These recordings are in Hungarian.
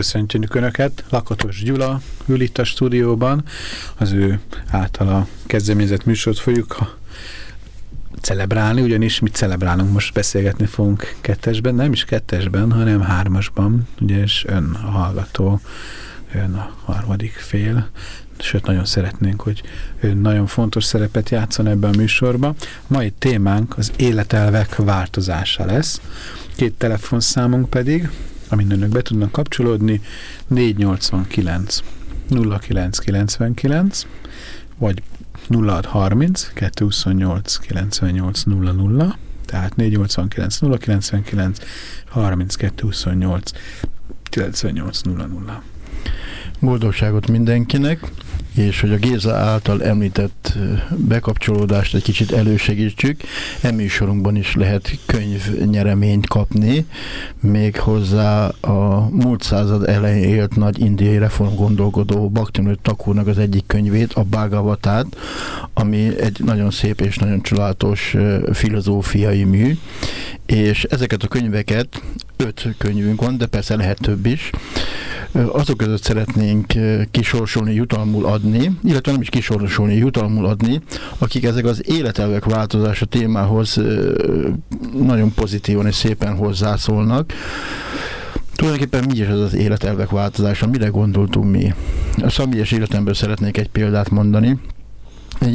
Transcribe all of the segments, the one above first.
Köszöntjük Önöket! Lakatos Gyula ül itt a stúdióban. Az ő általa kezdeményezett műsort fogjuk celebrálni, ugyanis mi celebrálunk, most beszélgetni fogunk kettesben, nem is kettesben, hanem hármasban, ugyanis ön a hallgató, ön a harmadik fél, sőt nagyon szeretnénk, hogy ön nagyon fontos szerepet játszon ebben a műsorba. A mai témánk az életelvek változása lesz. Két telefonszámunk pedig amin önök be tudnak kapcsolódni, 489 0999, vagy 0630 228 98 00, tehát 489 099 32 28 98 00. Boldogságot mindenkinek! És hogy a Géza által említett bekapcsolódást egy kicsit elősegítsük, eműsorunkban is lehet könyvnyereményt kapni, még hozzá a múlt század elején élt nagy indiai reformgondolkodó Bhaktivinoda Takúrnak az egyik könyvét, a Bhagavatát, ami egy nagyon szép és nagyon csodálatos filozófiai mű, és ezeket a könyveket, öt könyvünk van, de persze lehet több is, azok között szeretnénk kisorsolni, jutalmul adni, illetve nem is kisorsolni, jutalmul adni, akik ezek az életelvek változása témához nagyon pozitívan és szépen hozzászólnak. Tulajdonképpen mi is az az életelvek változása, mire gondoltunk mi? A személyes életemből szeretnék egy példát mondani.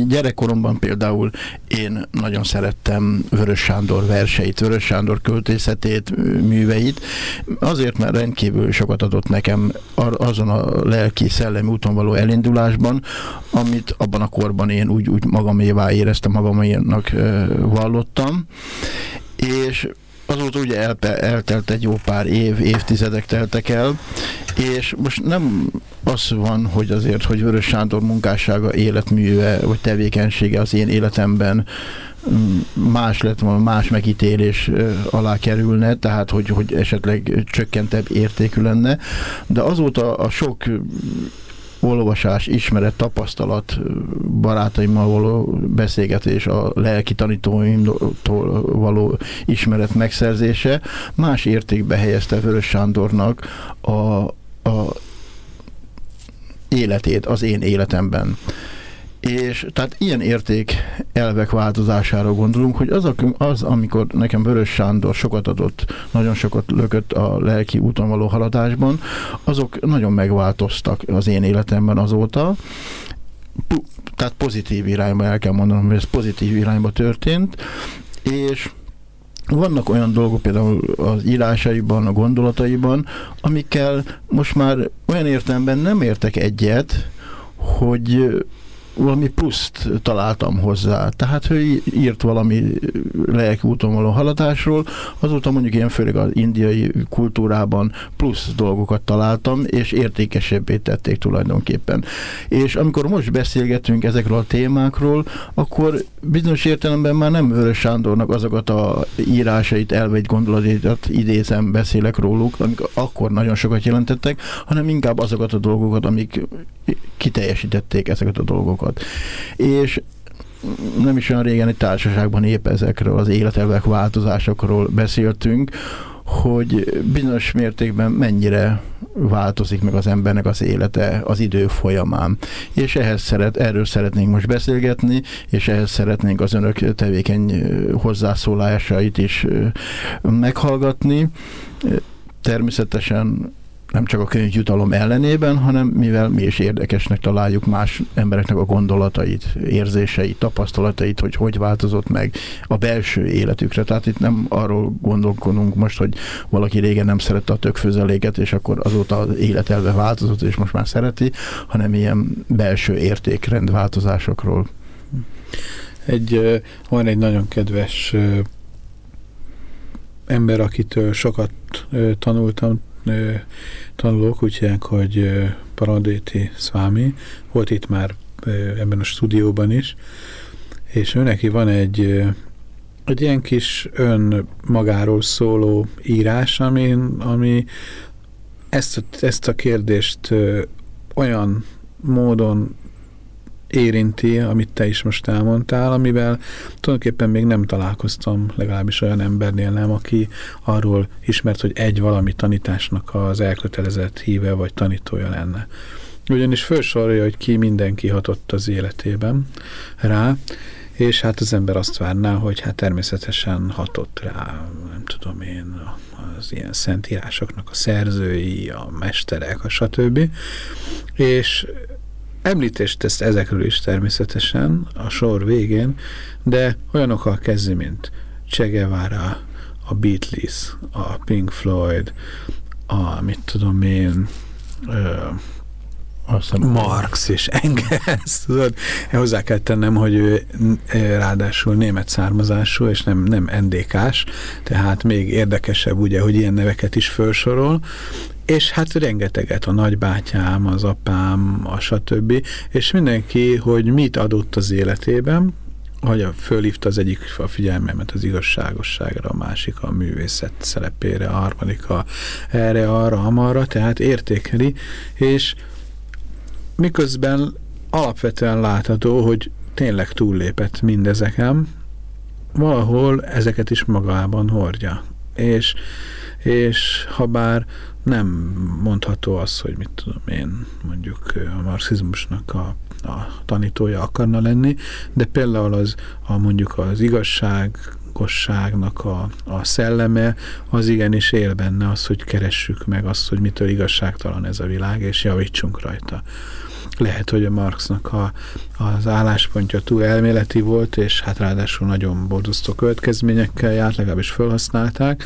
Gyerekkoromban például én nagyon szerettem Vörös Sándor verseit, Vörös Sándor költészetét, műveit, azért, mert rendkívül sokat adott nekem azon a lelki, szellemi úton való elindulásban, amit abban a korban én úgy, úgy magamévá éreztem, magaménak vallottam, és azóta ugye el, eltelt egy jó pár év, évtizedek teltek el, és most nem az van, hogy azért, hogy Vörös Sándor munkássága, életműve, vagy tevékenysége az én életemben mm, más lett volna, más megítélés alá kerülne, tehát hogy, hogy esetleg csökkentebb értékű lenne, de azóta a sok olvasás, ismeret, tapasztalat, barátaimmal való beszélgetés, a lelki tanítóimtól való ismeret megszerzése más értékbe helyezte Vörös Sándornak a, a életét az én életemben. És tehát ilyen érték elvek változására gondolunk, hogy az, az, amikor nekem Vörös Sándor sokat adott, nagyon sokat lökött a lelki úton való haladásban, azok nagyon megváltoztak az én életemben azóta. Tehát pozitív irányba el kell mondanom, hogy ez pozitív irányba történt, és vannak olyan dolgok például az írásaiban, a gondolataiban, amikkel most már olyan értelemben nem értek egyet, hogy valami pluszt találtam hozzá. Tehát ő írt valami lelki úton való haladásról, azóta mondjuk én főleg az indiai kultúrában plusz dolgokat találtam, és értékesebbé tették tulajdonképpen. És amikor most beszélgetünk ezekről a témákról, akkor bizonyos értelemben már nem Vörös Sándornak azokat a írásait, elvegy gondolatait idézem, beszélek róluk, amik akkor nagyon sokat jelentettek, hanem inkább azokat a dolgokat, amik kiteljesítették ezeket a dolgokat. És nem is olyan régen egy társaságban épp ezekről az életelvek változásokról beszéltünk, hogy bizonyos mértékben mennyire változik meg az embernek az élete az idő folyamán. És ehhez szeret, erről szeretnénk most beszélgetni, és ehhez szeretnénk az önök tevékeny hozzászólásait is meghallgatni. Természetesen nem csak a könyvjutalom ellenében, hanem mivel mi is érdekesnek találjuk más embereknek a gondolatait, érzéseit, tapasztalatait, hogy hogy változott meg a belső életükre. Tehát itt nem arról gondolkodunk most, hogy valaki régen nem szerette a tökfőzeléket, és akkor azóta az életelve változott, és most már szereti, hanem ilyen belső értékrend változásokról. Egy, van egy nagyon kedves ember, akitől sokat tanultam, tanulók, úgy hívják, hogy Paradéti Swami, volt itt már ebben a stúdióban is, és ő neki van egy, egy ilyen kis ön magáról szóló írás, ami, ami ezt, ezt a kérdést olyan módon érinti, amit te is most elmondtál, amivel tulajdonképpen még nem találkoztam, legalábbis olyan embernél nem, aki arról ismert, hogy egy valami tanításnak az elkötelezett híve vagy tanítója lenne. Ugyanis felsorolja, hogy ki mindenki hatott az életében rá, és hát az ember azt várná, hogy hát természetesen hatott rá, nem tudom én, az ilyen szentírásoknak a szerzői, a mesterek, a stb. És említést tesz ezekről is természetesen a sor végén, de olyanokkal kezdi, mint Che a Beatles, a Pink Floyd, a mit tudom én, ö, azt Marx és Engels. Tudod, hozzá kell tennem, hogy ő ráadásul német származású, és nem, nem NDK-s, tehát még érdekesebb ugye, hogy ilyen neveket is felsorol, és hát rengeteget a nagybátyám, az apám, a stb. És mindenki, hogy mit adott az életében, hogy fölhívta az egyik a figyelmemet az igazságosságra, a másik a művészet szerepére, a harmadik a erre, arra, amarra, tehát értékeli, és miközben alapvetően látható, hogy tényleg túllépett mindezeken, valahol ezeket is magában hordja. És, és ha bár nem mondható az, hogy mit tudom én, mondjuk a marxizmusnak a, a tanítója akarna lenni, de például az a mondjuk az igazság, igazságosságnak a, a szelleme, az igenis él benne az, hogy keressük meg azt, hogy mitől igazságtalan ez a világ, és javítsunk rajta. Lehet, hogy a Marxnak a, az álláspontja túl elméleti volt, és hát ráadásul nagyon borzasztó következményekkel járt, legalábbis felhasználták,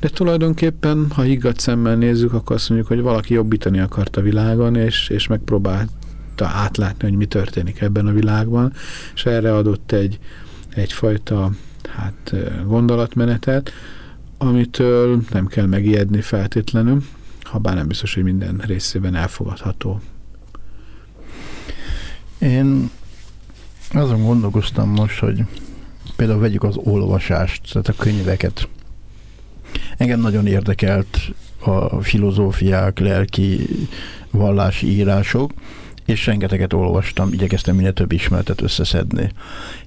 de tulajdonképpen, ha higgadt szemmel nézzük, akkor azt mondjuk, hogy valaki jobbítani akart a világon, és, és megpróbálta átlátni, hogy mi történik ebben a világban, és erre adott egy, egyfajta hát, gondolatmenetet, amitől nem kell megijedni feltétlenül, ha bár nem biztos, hogy minden részében elfogadható. Én azon gondolkoztam most, hogy például vegyük az olvasást, tehát a könyveket. Engem nagyon érdekelt a filozófiák, lelki, vallási írások, és rengeteget olvastam, igyekeztem minél több ismeretet összeszedni.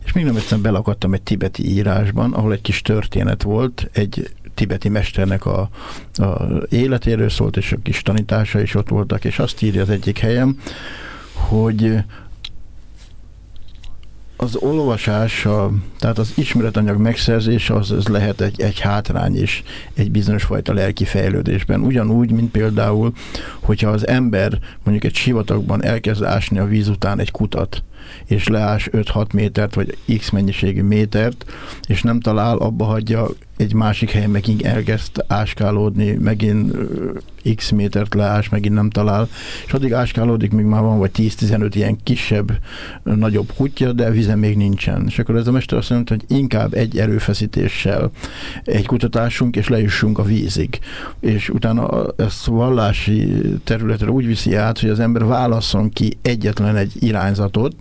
És még nem egyszer belakadtam egy tibeti írásban, ahol egy kis történet volt, egy tibeti mesternek a, a életéről szólt, és a kis tanítása is ott voltak, és azt írja az egyik helyem, hogy az olvasás, a, tehát az ismeretanyag megszerzése az, az lehet egy, egy hátrány is egy bizonyos fajta lelki fejlődésben. Ugyanúgy, mint például, hogyha az ember mondjuk egy sivatagban elkezd ásni a víz után egy kutat, és leás 5-6 métert, vagy x mennyiségű métert, és nem talál, abba hagyja, egy másik helyen megint elkezd áskálódni, megint x métert leás, megint nem talál, és addig áskálódik, míg már van vagy 10-15 ilyen kisebb, nagyobb kutya, de vize még nincsen. És akkor ez a mester azt mondta, hogy inkább egy erőfeszítéssel egy kutatásunk, és lejussunk a vízig. És utána ezt vallási területre úgy viszi át, hogy az ember válasszon ki egyetlen egy irányzatot,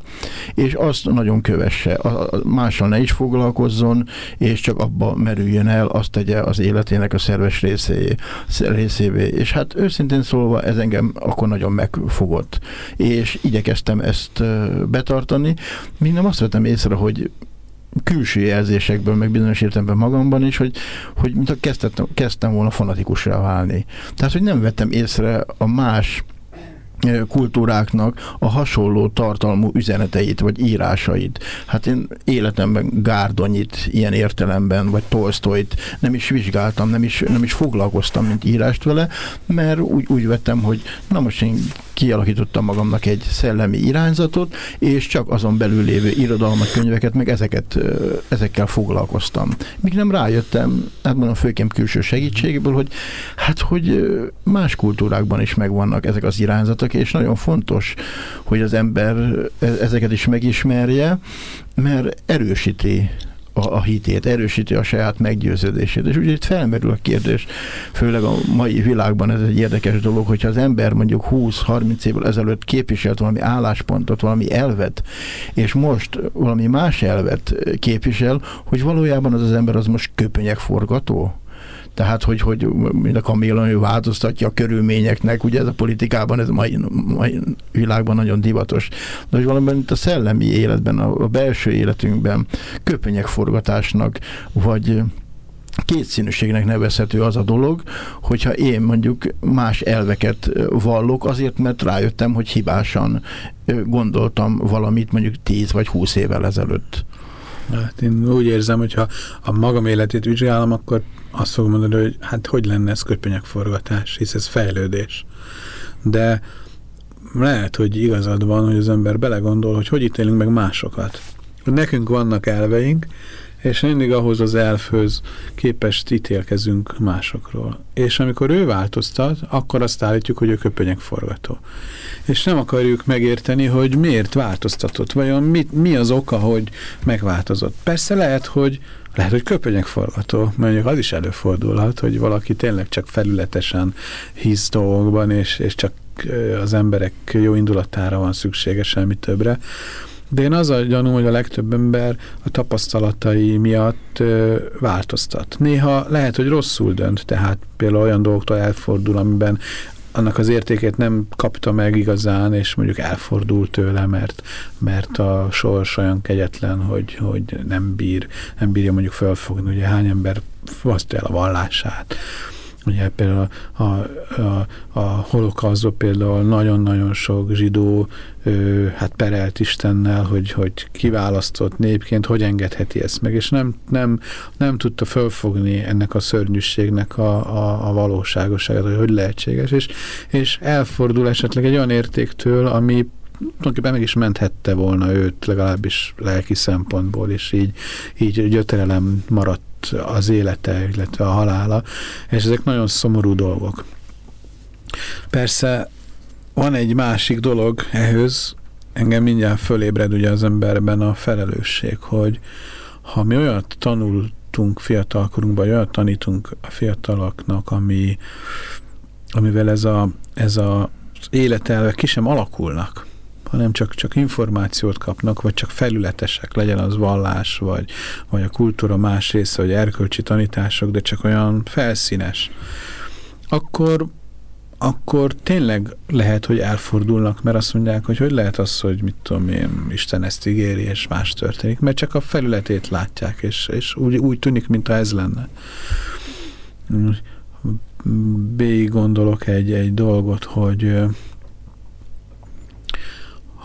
és azt nagyon kövesse. Mással ne is foglalkozzon, és csak abba merüljön el, azt tegye az életének a szerves részé, részévé. És hát őszintén szólva ez engem akkor nagyon megfogott. És igyekeztem ezt betartani. Még azt vettem észre, hogy külső jelzésekből, meg bizonyos értelemben magamban is, hogy, hogy mint kezdtem, kezdtem volna fanatikusra válni. Tehát, hogy nem vettem észre a más kultúráknak a hasonló tartalmú üzeneteit, vagy írásait. Hát én életemben Gárdonyit ilyen értelemben, vagy Tolstoyt nem is vizsgáltam, nem is, nem is foglalkoztam, mint írást vele, mert úgy, úgy vettem, hogy na most én kialakítottam magamnak egy szellemi irányzatot, és csak azon belül lévő irodalmat, könyveket, meg ezeket, ezekkel foglalkoztam. Míg nem rájöttem, hát mondom, főként külső segítségből, hogy hát, hogy más kultúrákban is megvannak ezek az irányzatok, és nagyon fontos, hogy az ember e-, ezeket is megismerje, mert erősíti a, a hitét, erősíti a saját meggyőződését. És ugye itt felmerül a kérdés, főleg a mai világban ez egy érdekes dolog, hogyha az ember mondjuk 20-30 évvel ezelőtt képviselt valami álláspontot, valami elvet, és most valami más elvet képvisel, hogy valójában az az ember az most köpönyek forgató, Tehát, hogy, hogy mind a kamélon ő változtatja a körülményeknek, ugye ez a politikában, ez a mai, mai világban nagyon divatos. De hogy valamiben itt a szellemi életben, a, a belső életünkben köpenyekforgatásnak, vagy kétszínűségnek nevezhető az a dolog, hogyha én mondjuk más elveket vallok, azért, mert rájöttem, hogy hibásan gondoltam valamit mondjuk 10 vagy 20 évvel ezelőtt. Hát én úgy érzem, hogy ha a magam életét vizsgálom, akkor azt fogom mondani, hogy hát hogy lenne ez köpönyegforgatás, hisz ez fejlődés. De lehet, hogy igazad van, hogy az ember belegondol, hogy hogy ítélünk meg másokat. Nekünk vannak elveink, és mindig ahhoz az elfhöz képest ítélkezünk másokról. És amikor ő változtat, akkor azt állítjuk, hogy ő köpönyegforgató. És nem akarjuk megérteni, hogy miért változtatott, vajon mit, mi az oka, hogy megváltozott. Persze lehet, hogy lehet, hogy köpönyegforgató, mondjuk az is előfordulhat, hogy valaki tényleg csak felületesen hisz dolgokban, és, és csak az emberek jó indulatára van szüksége, semmi többre. De én az a gyanúm, hogy a legtöbb ember a tapasztalatai miatt ö, változtat. Néha lehet, hogy rosszul dönt, tehát például olyan dolgoktól elfordul, amiben annak az értékét nem kapta meg igazán, és mondjuk elfordult tőle, mert, mert a sors olyan kegyetlen, hogy, hogy nem bír, nem bírja mondjuk felfogni, ugye hány ember fosztja el a vallását, Ugye például a, a, a, a holokauszban például nagyon-nagyon sok zsidó ö, hát perelt Istennel, hogy, hogy kiválasztott népként, hogy engedheti ezt meg, és nem, nem, nem tudta fölfogni ennek a szörnyűségnek a, a, a valóságosságát, hogy hogy lehetséges, és, és elfordul esetleg egy olyan értéktől, ami tulajdonképpen meg is menthette volna őt, legalábbis lelki szempontból, és így, így gyötrelem maradt az élete, illetve a halála, és ezek nagyon szomorú dolgok. Persze van egy másik dolog ehhez, engem mindjárt fölébred ugye az emberben a felelősség, hogy ha mi olyat tanultunk fiatalkorunkban, olyat tanítunk a fiataloknak, ami, amivel ez a, ez a életelve ki sem alakulnak, hanem csak, csak információt kapnak, vagy csak felületesek, legyen az vallás, vagy, vagy a kultúra más része, vagy erkölcsi tanítások, de csak olyan felszínes, akkor akkor tényleg lehet, hogy elfordulnak, mert azt mondják, hogy hogy lehet az, hogy mit tudom én, Isten ezt ígéri, és más történik, mert csak a felületét látják, és, és úgy, úgy tűnik, mint ez lenne. B gondolok egy, egy dolgot, hogy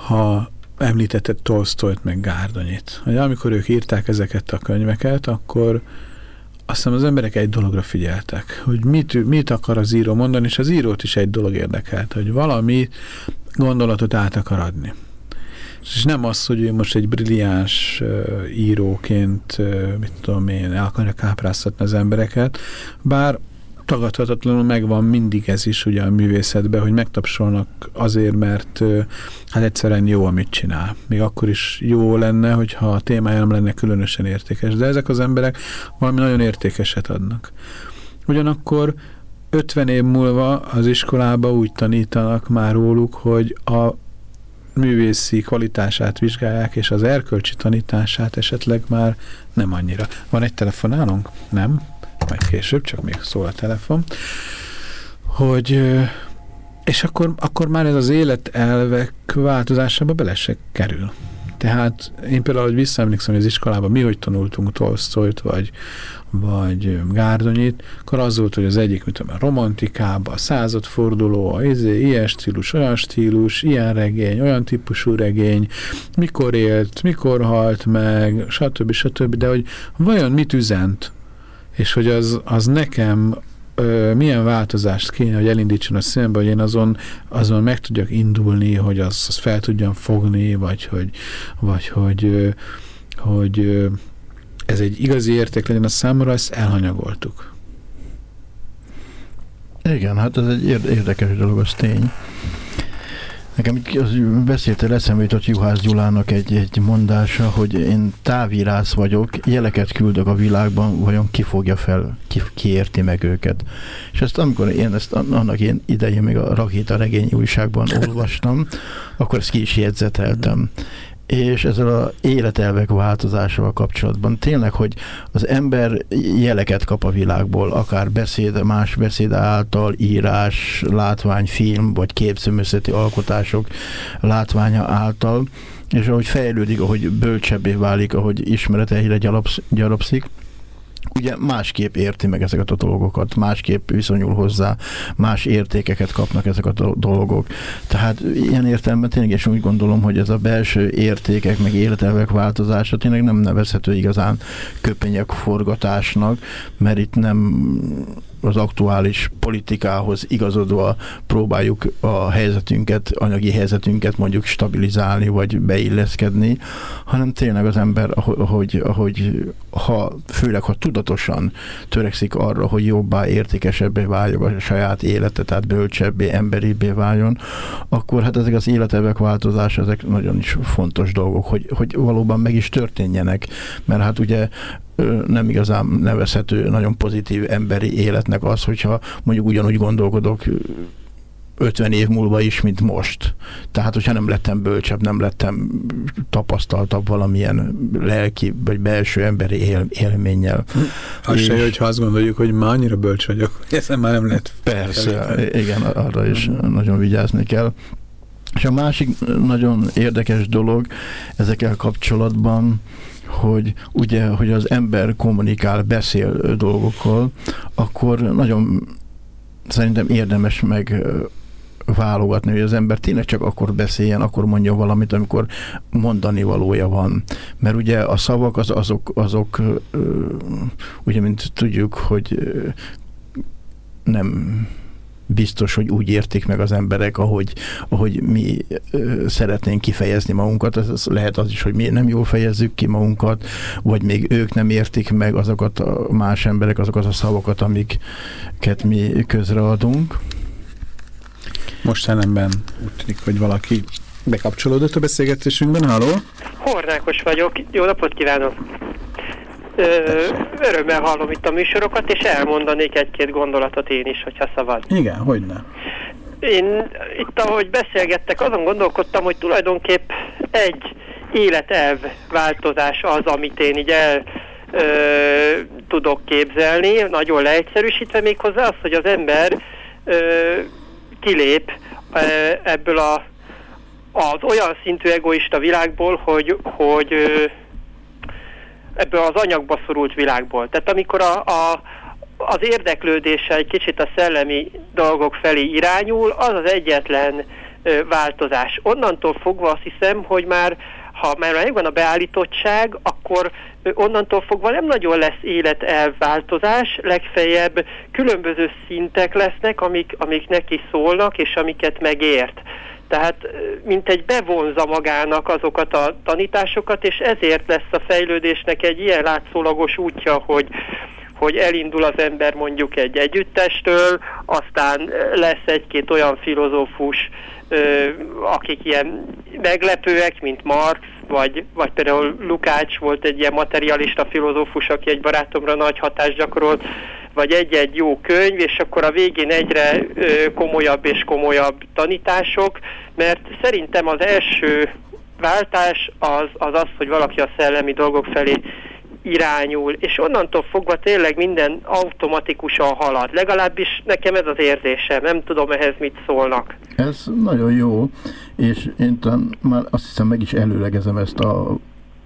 ha említetted Tolstoyt meg Gárdonyit, hogy amikor ők írták ezeket a könyveket, akkor azt hiszem az emberek egy dologra figyeltek, hogy mit, mit akar az író mondani, és az írót is egy dolog érdekelt, hogy valami gondolatot át akar adni. És nem az, hogy ő most egy brilliáns uh, íróként, uh, mit tudom én, el akarja kápráztatni az embereket, bár tagadhatatlanul megvan mindig ez is ugye a művészetben, hogy megtapsolnak azért, mert hát egyszerűen jó, amit csinál. Még akkor is jó lenne, hogyha a témája nem lenne különösen értékes. De ezek az emberek valami nagyon értékeset adnak. Ugyanakkor 50 év múlva az iskolába úgy tanítanak már róluk, hogy a művészi kvalitását vizsgálják, és az erkölcsi tanítását esetleg már nem annyira. Van egy telefonálunk? Nem? Majd később, csak még szól a telefon, hogy és akkor, akkor már ez az életelvek változásába bele se kerül. Tehát én például, hogy visszaemlékszem, hogy az iskolában mi hogy tanultunk Tolstoyt, vagy, vagy Gárdonyit, akkor az volt, hogy az egyik, mint a romantikába, a századforduló, a izé, ilyen stílus, olyan stílus, ilyen regény, olyan típusú regény, mikor élt, mikor halt meg, stb. stb. De hogy vajon mit üzent és hogy az, az nekem ö, milyen változást kéne, hogy elindítson a szembe, hogy én azon, azon meg tudjak indulni, hogy az, az fel tudjam fogni, vagy hogy, vagy hogy, ö, hogy ö, ez egy igazi érték legyen a számomra, ezt elhanyagoltuk. Igen, hát ez egy érdekes dolog, az tény. Nekem itt az beszélte eszembe jutott Juhász Gyulának egy, egy mondása, hogy én távírász vagyok, jeleket küldök a világban, vajon ki fogja fel, ki, ki érti meg őket. És ezt amikor én ezt annak én idején még a Rakéta regény újságban olvastam, akkor ezt ki is jegyzeteltem. És ezzel a életelvek változásával kapcsolatban tényleg, hogy az ember jeleket kap a világból, akár beszéd, más beszéd által, írás, látvány, film, vagy képzőművészeti alkotások látványa által, és ahogy fejlődik, ahogy bölcsebbé válik, ahogy ismereteire gyarapszik, ugye másképp érti meg ezeket a dolgokat, másképp viszonyul hozzá, más értékeket kapnak ezek a dolgok. Tehát ilyen értelemben tényleg és úgy gondolom, hogy ez a belső értékek, meg életelvek változása tényleg nem nevezhető igazán köpenyek forgatásnak, mert itt nem az aktuális politikához igazodva próbáljuk a helyzetünket, anyagi helyzetünket mondjuk stabilizálni, vagy beilleszkedni, hanem tényleg az ember, ahogy, ahogy ha, főleg ha tudatosan törekszik arra, hogy jobbá, értékesebbé váljon a saját élete, tehát bölcsebbé, emberibbé váljon, akkor hát ezek az életevek változás, ezek nagyon is fontos dolgok, hogy, hogy valóban meg is történjenek, mert hát ugye nem igazán nevezhető nagyon pozitív emberi életnek az, hogyha mondjuk ugyanúgy gondolkodok 50 év múlva is, mint most. Tehát, hogyha nem lettem bölcsebb, nem lettem tapasztaltabb valamilyen lelki vagy belső emberi él, élménnyel. Az és... se, hogyha azt gondoljuk, hogy már annyira bölcs vagyok, ezen már nem lehet. Persze, felíteni. igen, arra is nagyon vigyázni kell. És a másik nagyon érdekes dolog ezekkel kapcsolatban, hogy ugye, hogy az ember kommunikál, beszél dolgokkal, akkor nagyon szerintem érdemes meg válogatni, hogy az ember tényleg csak akkor beszéljen, akkor mondja valamit, amikor mondani valója van. Mert ugye a szavak az, azok, azok ugye, mint tudjuk, hogy nem biztos, hogy úgy értik meg az emberek, ahogy, ahogy mi szeretnénk kifejezni magunkat. Ez, ez lehet az is, hogy mi nem jól fejezzük ki magunkat, vagy még ők nem értik meg azokat a más emberek, azokat a szavakat, amiket mi közreadunk. Most ellenben úgy tűnik, hogy valaki bekapcsolódott a beszélgetésünkben. Halló? Hornákos vagyok. Jó napot kívánok! Örömmel hallom itt a műsorokat, és elmondanék egy-két gondolatot én is, hogyha szabad. Igen, hogy ne. Én itt, ahogy beszélgettek, azon gondolkodtam, hogy tulajdonképp egy életelv változás az, amit én így el ö, tudok képzelni, nagyon leegyszerűsítve még hozzá az, hogy az ember ö, kilép ö, ebből a, az olyan szintű egoista világból, hogy, hogy ö, ebből az anyagba szorult világból. Tehát amikor a, a, az érdeklődése egy kicsit a szellemi dolgok felé irányul, az az egyetlen ö, változás. Onnantól fogva azt hiszem, hogy már ha már megvan a beállítottság, akkor onnantól fogva nem nagyon lesz életelváltozás, legfeljebb különböző szintek lesznek, amik, amik neki szólnak, és amiket megért. Tehát mint egy bevonza magának azokat a tanításokat, és ezért lesz a fejlődésnek egy ilyen látszólagos útja, hogy hogy elindul az ember mondjuk egy együttestől, aztán lesz egy-két olyan filozófus, akik ilyen meglepőek, mint Marx, vagy, vagy például Lukács volt egy ilyen materialista filozófus, aki egy barátomra nagy hatást gyakorolt, vagy egy-egy jó könyv, és akkor a végén egyre komolyabb és komolyabb tanítások, mert szerintem az első váltás az az, az hogy valaki a szellemi dolgok felé irányul, és onnantól fogva tényleg minden automatikusan halad. Legalábbis nekem ez az érzésem, nem tudom ehhez mit szólnak. Ez nagyon jó, és én talán már azt hiszem meg is előlegezem ezt a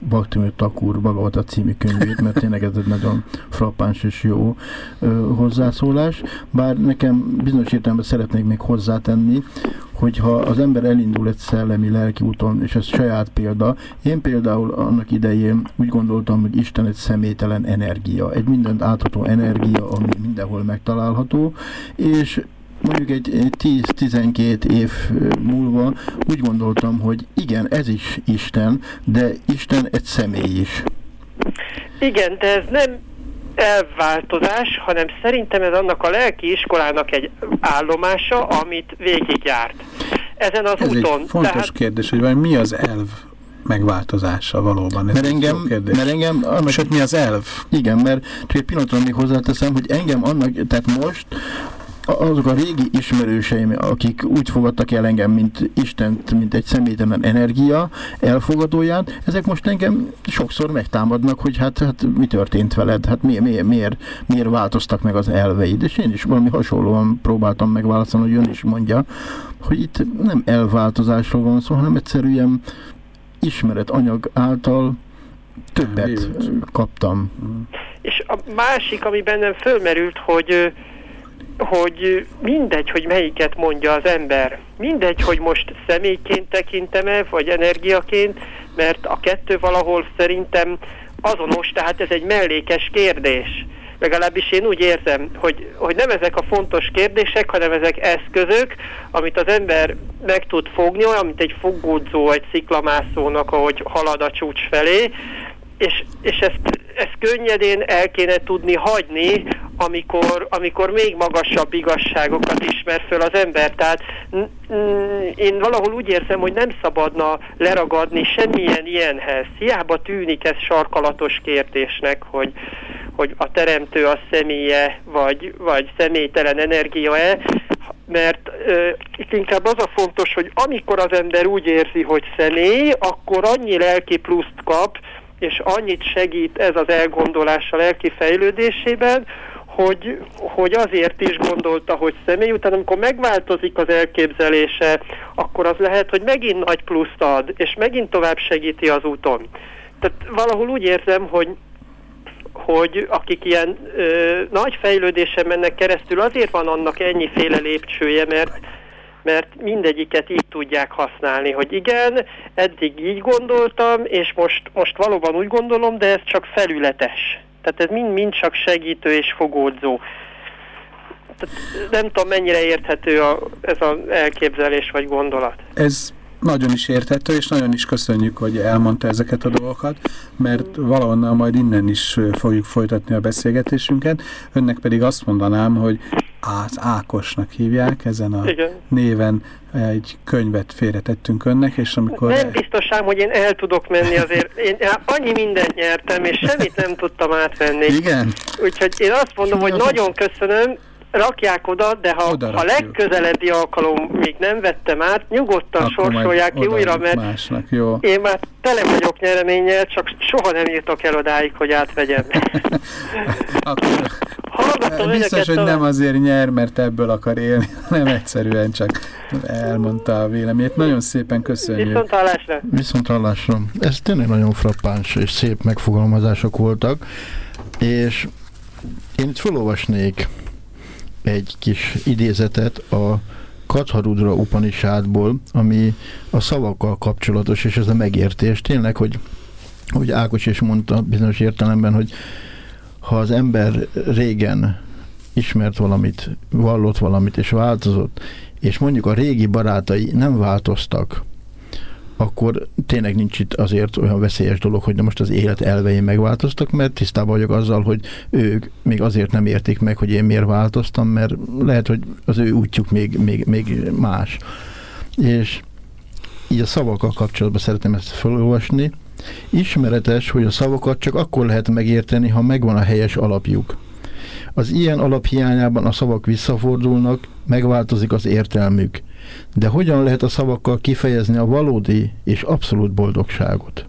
Baktimő Takur Bagavata című könyvét, mert tényleg ez egy nagyon frappáns és jó ö, hozzászólás. Bár nekem bizonyos értelemben szeretnék még hozzátenni, hogyha az ember elindul egy szellemi lelki úton, és ez saját példa, én például annak idején úgy gondoltam, hogy Isten egy személytelen energia, egy mindent átható energia, ami mindenhol megtalálható, és mondjuk egy 10-12 év múlva úgy gondoltam, hogy igen, ez is Isten, de Isten egy személy is. Igen, de ez nem elváltozás, hanem szerintem ez annak a lelki iskolának egy állomása, amit végigjárt. Ezen az ez úton. egy fontos tehát... kérdés, hogy mi az elv megváltozása valóban. Ez mert engem, mert engem annak, Sőt, mi az elv? Igen, mert csak egy pillanatra még hozzáteszem, hogy engem annak, tehát most azok a régi ismerőseim, akik úgy fogadtak el engem, mint Istent, mint egy személytelen energia elfogadóját, ezek most engem sokszor megtámadnak, hogy hát, hát mi történt veled, hát miért, miért, miért, miért változtak meg az elveid, és én is valami hasonlóan próbáltam megválaszolni, hogy ön is mondja, hogy itt nem elváltozásról van szó, hanem egyszerűen ismeret anyag által többet kaptam. És a másik, ami bennem fölmerült, hogy hogy mindegy, hogy melyiket mondja az ember. Mindegy, hogy most személyként tekintem-e, vagy energiaként, mert a kettő valahol szerintem azonos, tehát ez egy mellékes kérdés. Legalábbis én úgy érzem, hogy, hogy nem ezek a fontos kérdések, hanem ezek eszközök, amit az ember meg tud fogni, olyan, mint egy fogódzó egy sziklamászónak, ahogy halad a csúcs felé, és, és ezt, ezt könnyedén el kéne tudni hagyni, amikor, amikor még magasabb igazságokat ismer föl az ember. Tehát én valahol úgy érzem, hogy nem szabadna leragadni semmilyen ilyenhez. Hiába tűnik ez sarkalatos kérdésnek, hogy, hogy a teremtő a személye, vagy, vagy személytelen energia-e, mert uh, itt inkább az a fontos, hogy amikor az ember úgy érzi, hogy személy, akkor annyi lelki pluszt kap, és annyit segít ez az elgondolás a lelki fejlődésében, hogy, hogy azért is gondolta, hogy személy, utána amikor megváltozik az elképzelése, akkor az lehet, hogy megint nagy pluszt ad, és megint tovább segíti az úton. Tehát valahol úgy érzem, hogy hogy akik ilyen ö, nagy fejlődésen mennek keresztül, azért van annak ennyiféle lépcsője, mert mert mindegyiket így tudják használni, hogy igen, eddig így gondoltam, és most, most valóban úgy gondolom, de ez csak felületes. Tehát ez mind-mind csak segítő és fogódzó. Tehát nem tudom, mennyire érthető a, ez az elképzelés vagy gondolat. Ez nagyon is érthető, és nagyon is köszönjük, hogy elmondta ezeket a dolgokat, mert valahonnan majd innen is fogjuk folytatni a beszélgetésünket. Önnek pedig azt mondanám, hogy az Ákosnak hívják, ezen a Igen. néven egy könyvet félretettünk önnek, és amikor... Nem biztos ám, hogy én el tudok menni azért. Én annyi mindent nyertem, és semmit nem tudtam átvenni. Igen? Úgyhogy én azt mondom, hogy nagyon köszönöm, rakják oda, de ha, oda ha legközelebbi alkalom még nem vettem át, nyugodtan Akkor sorsolják ki újra, mert másnak, jó. én már tele vagyok nyereménnyel, csak soha nem írtok el odáig, hogy átvegyem. Akkor Hallgatom Biztos, hogy nem azért nyer, mert ebből akar élni, hanem egyszerűen csak elmondta a véleményét. Nagyon szépen köszönjük. Viszont hallásra. Viszont hallásra. Ez tényleg nagyon frappáns és szép megfogalmazások voltak, és én itt felolvasnék egy kis idézetet a Katharudra Upanishadból, ami a szavakkal kapcsolatos, és ez a megértés. Tényleg, hogy, hogy Ákos is mondta bizonyos értelemben, hogy ha az ember régen ismert valamit, vallott valamit, és változott, és mondjuk a régi barátai nem változtak, akkor tényleg nincs itt azért olyan veszélyes dolog, hogy de most az élet elvei megváltoztak, mert tisztában vagyok azzal, hogy ők még azért nem értik meg, hogy én miért változtam, mert lehet, hogy az ő útjuk még, még, még más. És így a szavakkal kapcsolatban szeretném ezt felolvasni. Ismeretes, hogy a szavakat csak akkor lehet megérteni, ha megvan a helyes alapjuk. Az ilyen alaphiányában a szavak visszafordulnak, megváltozik az értelmük. De hogyan lehet a szavakkal kifejezni a valódi és abszolút boldogságot?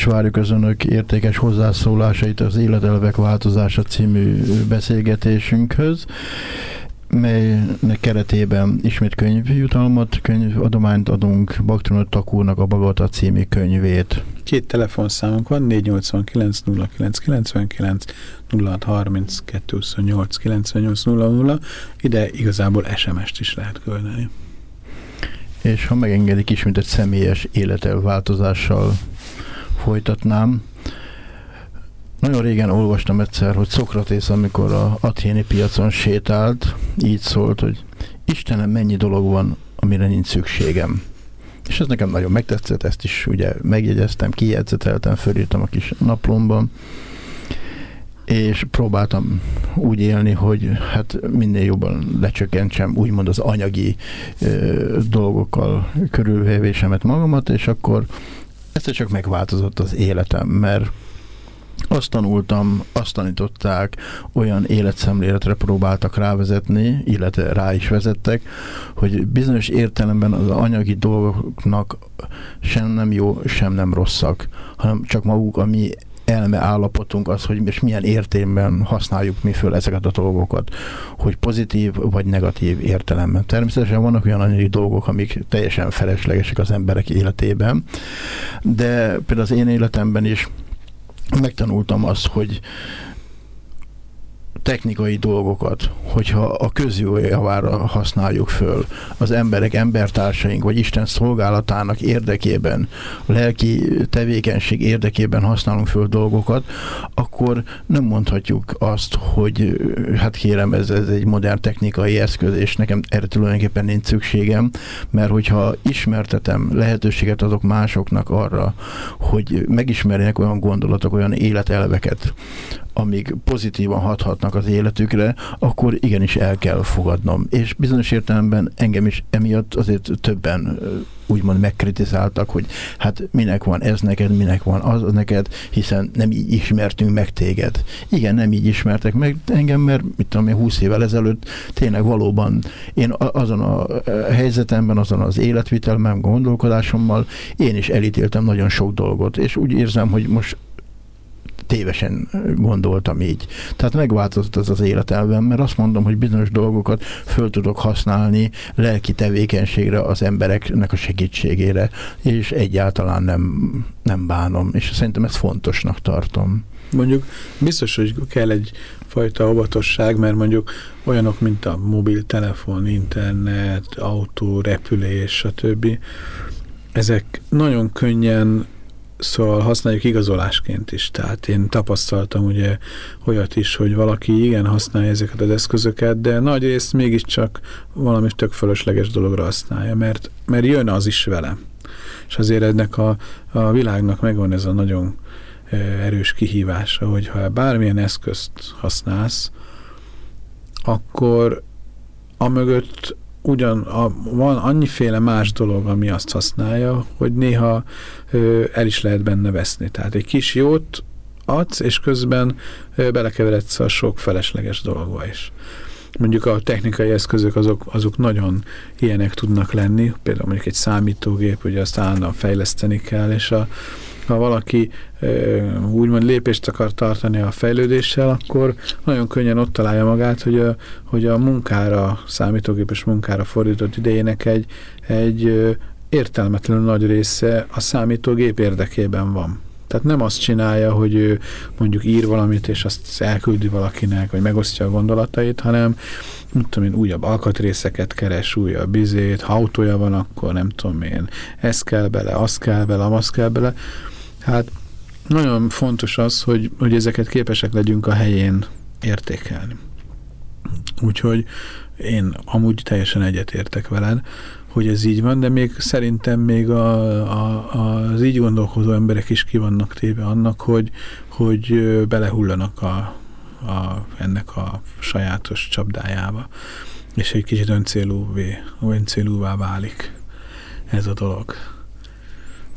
Is várjuk az önök értékes hozzászólásait az Életelvek változása című beszélgetésünkhöz melynek keretében ismét könyvjutalmat, könyvadományt adunk Baktronot Takúrnak a Bagata című könyvét. Két telefonszámunk van, 489 0999 0630 228 98 00. Ide igazából SMS-t is lehet küldeni. És ha megengedik, ismét egy személyes életelváltozással folytatnám. Nagyon régen olvastam egyszer, hogy Szokratész, amikor a athéni piacon sétált, így szólt, hogy Istenem, mennyi dolog van, amire nincs szükségem. És ez nekem nagyon megtetszett, ezt is ugye megjegyeztem, kijegyzeteltem, fölírtam a kis naplomban, és próbáltam úgy élni, hogy hát minél jobban lecsökkentsem úgymond az anyagi ö, dolgokkal körülvévésemet magamat, és akkor egyszer csak megváltozott az életem, mert azt tanultam, azt tanították, olyan életszemléletre próbáltak rávezetni, illetve rá is vezettek, hogy bizonyos értelemben az anyagi dolgoknak sem nem jó, sem nem rosszak, hanem csak maguk a mi elme állapotunk az, hogy és milyen értélemben használjuk mi föl ezeket a dolgokat, hogy pozitív vagy negatív értelemben. Természetesen vannak olyan anyagi dolgok, amik teljesen feleslegesek az emberek életében, de például az én életemben is megtanultam azt, hogy technikai dolgokat, hogyha a közjó javára használjuk föl, az emberek, embertársaink, vagy Isten szolgálatának érdekében, a lelki tevékenység érdekében használunk föl dolgokat, akkor nem mondhatjuk azt, hogy hát kérem, ez, ez egy modern technikai eszköz, és nekem erre tulajdonképpen nincs szükségem, mert hogyha ismertetem, lehetőséget adok másoknak arra, hogy megismerjenek olyan gondolatok, olyan életelveket, amíg pozitívan hathatnak az életükre, akkor igenis el kell fogadnom. És bizonyos értelemben engem is emiatt azért többen úgymond megkritizáltak, hogy hát minek van ez neked, minek van az neked, hiszen nem így ismertünk meg téged. Igen, nem így ismertek meg engem, mert mit tudom én, 20 évvel ezelőtt tényleg valóban én azon a helyzetemben, azon az életvitelmem, gondolkodásommal én is elítéltem nagyon sok dolgot, és úgy érzem, hogy most tévesen gondoltam így. Tehát megváltozott az az életelvem, mert azt mondom, hogy bizonyos dolgokat föl tudok használni lelki tevékenységre, az embereknek a segítségére, és egyáltalán nem, nem bánom, és szerintem ezt fontosnak tartom. Mondjuk biztos, hogy kell egy fajta óvatosság, mert mondjuk olyanok, mint a mobiltelefon, internet, autó, repülés, stb. Ezek nagyon könnyen Szóval használjuk igazolásként is. Tehát én tapasztaltam ugye olyat is, hogy valaki igen használja ezeket az eszközöket, de nagy részt mégiscsak valami tök fölösleges dologra használja, mert, mert jön az is vele. És azért ennek a, a világnak megvan ez a nagyon erős kihívása, hogy ha bármilyen eszközt használsz, akkor amögött ugyan a, van annyiféle más dolog, ami azt használja, hogy néha ö, el is lehet benne veszni. Tehát egy kis jót adsz, és közben ö, belekeveredsz a sok felesleges dologba is. Mondjuk a technikai eszközök azok, azok nagyon ilyenek tudnak lenni, például mondjuk egy számítógép, ugye azt állandóan fejleszteni kell, és a, ha valaki úgymond lépést akar tartani a fejlődéssel, akkor nagyon könnyen ott találja magát, hogy a, hogy a munkára, számítógépes munkára fordított idejének egy, egy értelmetlenül nagy része a számítógép érdekében van. Tehát nem azt csinálja, hogy ő mondjuk ír valamit, és azt elküldi valakinek, vagy megosztja a gondolatait, hanem nem tudom én, újabb alkatrészeket keres, újabb bizét, ha autója van, akkor nem tudom én, ez kell bele, az kell bele, az kell bele. Hát nagyon fontos az, hogy, hogy ezeket képesek legyünk a helyén értékelni. Úgyhogy én amúgy teljesen egyetértek veled, hogy ez így van, de még szerintem még a, a, az így gondolkozó emberek is ki vannak téve annak, hogy, hogy belehullanak a, a, ennek a sajátos csapdájába, és egy kicsit öncélúvé, öncélúvá válik ez a dolog.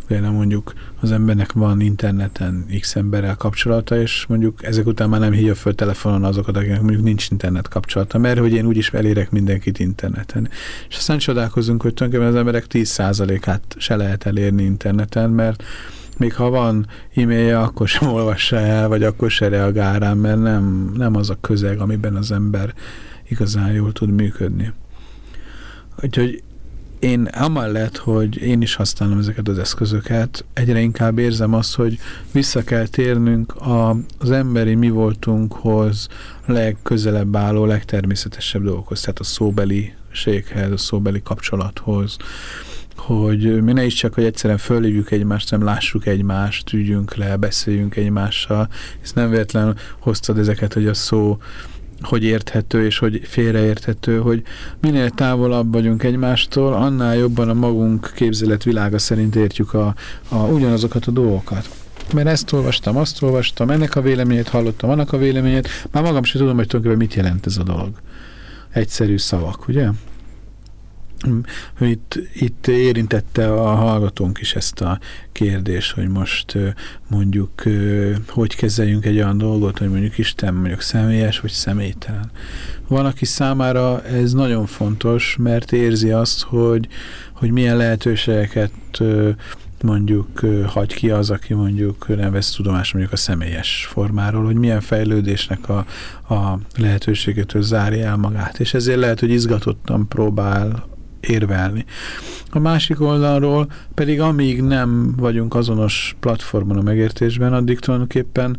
Például mondjuk az embernek van interneten x emberrel kapcsolata, és mondjuk ezek után már nem hívja föl telefonon azokat, akiknek mondjuk nincs internet kapcsolata, mert hogy én úgyis elérek mindenkit interneten. És aztán csodálkozunk, hogy tulajdonképpen az emberek 10%-át se lehet elérni interneten, mert még ha van e-mailje, akkor sem olvassa el, vagy akkor se reagál rá, mert nem, nem az a közeg, amiben az ember igazán jól tud működni. Úgyhogy én amellett, hogy én is használom ezeket az eszközöket, egyre inkább érzem azt, hogy vissza kell térnünk a, az emberi mi voltunkhoz legközelebb álló, legtermészetesebb dolgokhoz, tehát a szóbeliséghez, a szóbeli kapcsolathoz, hogy mi ne is csak, hogy egyszerűen fölhívjuk egymást, nem lássuk egymást, ügyünk le, beszéljünk egymással, hisz nem véletlenül hoztad ezeket, hogy a szó hogy érthető és hogy félreérthető, hogy minél távolabb vagyunk egymástól, annál jobban a magunk képzelet világa szerint értjük a, a, ugyanazokat a dolgokat. Mert ezt olvastam, azt olvastam, ennek a véleményét hallottam, annak a véleményét, már magam sem tudom, hogy tulajdonképpen mit jelent ez a dolog. Egyszerű szavak, ugye? Itt, itt érintette a hallgatónk is ezt a kérdést, hogy most mondjuk hogy kezeljünk egy olyan dolgot, hogy mondjuk Isten mondjuk személyes vagy személytelen. Van, aki számára ez nagyon fontos, mert érzi azt, hogy, hogy milyen lehetőségeket mondjuk hagy ki az, aki mondjuk nem vesz tudomást mondjuk a személyes formáról, hogy milyen fejlődésnek a, a lehetőségetől zárja el magát, és ezért lehet, hogy izgatottan próbál érvelni. A másik oldalról pedig amíg nem vagyunk azonos platformon a megértésben, addig tulajdonképpen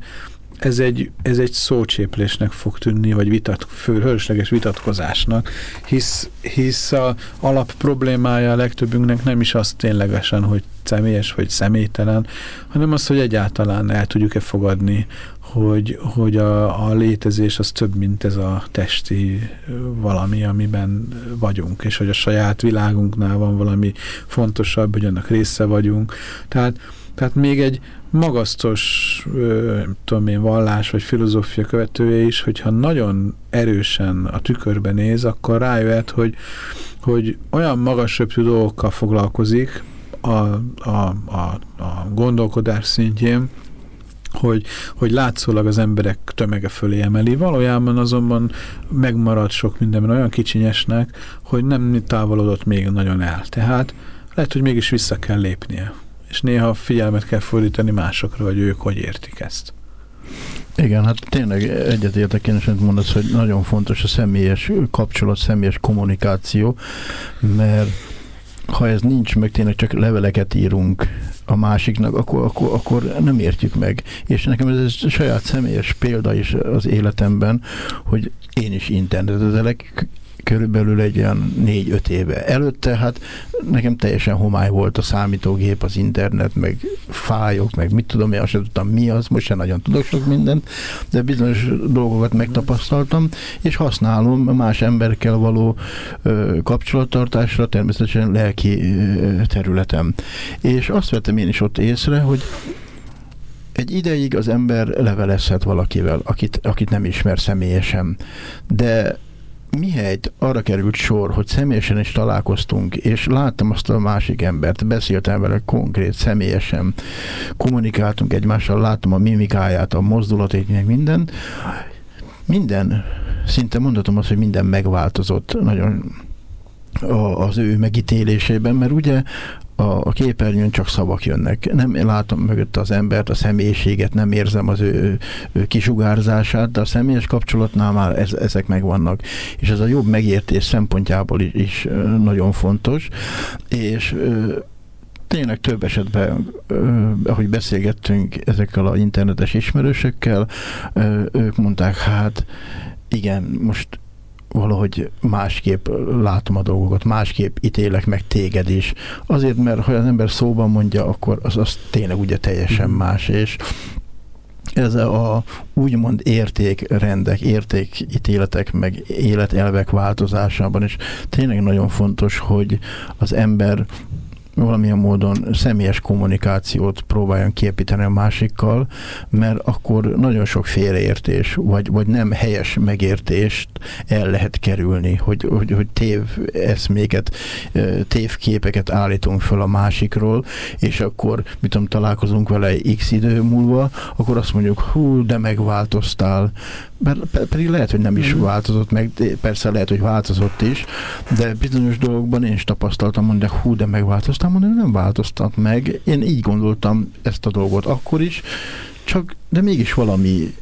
ez egy, ez egy szócséplésnek fog tűnni, vagy vitat, fölösleges vitatkozásnak, hisz, hisz a alap problémája a legtöbbünknek nem is az ténylegesen, hogy személyes vagy személytelen, hanem az, hogy egyáltalán el tudjuk-e fogadni hogy, hogy a, a létezés az több, mint ez a testi valami, amiben vagyunk, és hogy a saját világunknál van valami fontosabb, hogy annak része vagyunk. Tehát Tehát még egy magasztos, ö, tudom én, vallás vagy filozófia követője is, hogyha nagyon erősen a tükörbe néz, akkor rájöhet, hogy, hogy olyan magasröpjű dolgokkal foglalkozik a, a, a, a gondolkodás szintjén, hogy, hogy látszólag az emberek tömege fölé emeli, valójában azonban megmarad sok mindenben olyan kicsinyesnek, hogy nem távolodott még nagyon el. Tehát lehet, hogy mégis vissza kell lépnie. És néha figyelmet kell fordítani másokra, hogy ők hogy értik ezt. Igen, hát tényleg egyetértek én is, hogy mondasz, hogy nagyon fontos a személyes kapcsolat, személyes kommunikáció, mert ha ez nincs, meg tényleg csak leveleket írunk a másiknak, akkor, akkor, akkor nem értjük meg. És nekem ez egy saját személyes példa is az életemben, hogy én is internetezelek, körülbelül egy olyan négy-öt éve. Előtte hát nekem teljesen homály volt a számítógép, az internet, meg fájok, meg mit tudom, én azt sem tudtam mi az, most sem nagyon tudok sok mindent, de bizonyos dolgokat megtapasztaltam, és használom más emberekkel való ö, kapcsolattartásra, természetesen lelki ö, területem. És azt vettem én is ott észre, hogy egy ideig az ember levelezhet valakivel, akit, akit nem ismer személyesen, de mihelyt arra került sor, hogy személyesen is találkoztunk, és láttam azt a másik embert, beszéltem vele konkrét, személyesen, kommunikáltunk egymással, láttam a mimikáját, a mozdulatét, meg minden, minden, szinte mondhatom azt, hogy minden megváltozott. Nagyon az ő megítélésében, mert ugye a, a képernyőn csak szavak jönnek. Nem látom mögött az embert, a személyiséget, nem érzem az ő, ő kisugárzását, de a személyes kapcsolatnál már ez, ezek megvannak. És ez a jobb megértés szempontjából is, is nagyon fontos, és tényleg több esetben, ahogy beszélgettünk ezekkel a internetes ismerősökkel, ők mondták, hát igen, most valahogy másképp látom a dolgokat, másképp ítélek meg téged is. Azért, mert ha az ember szóban mondja, akkor az, az tényleg ugye teljesen mhm. más, és ez a úgymond értékrendek, értékítéletek, meg életelvek változásában is tényleg nagyon fontos, hogy az ember valamilyen módon személyes kommunikációt próbáljon kiépíteni a másikkal, mert akkor nagyon sok félreértés, vagy, vagy nem helyes megértést el lehet kerülni, hogy, hogy, hogy tév eszméket, tévképeket állítunk föl a másikról, és akkor, mit tudom, találkozunk vele x idő múlva, akkor azt mondjuk, hú, de megváltoztál, pedig lehet, hogy nem is mm. változott meg, persze lehet, hogy változott is, de bizonyos dolgokban én is tapasztaltam, mondják, hú, de megváltoztam, mondani, nem változtat meg. Én így gondoltam ezt a dolgot akkor is, csak, de mégis valami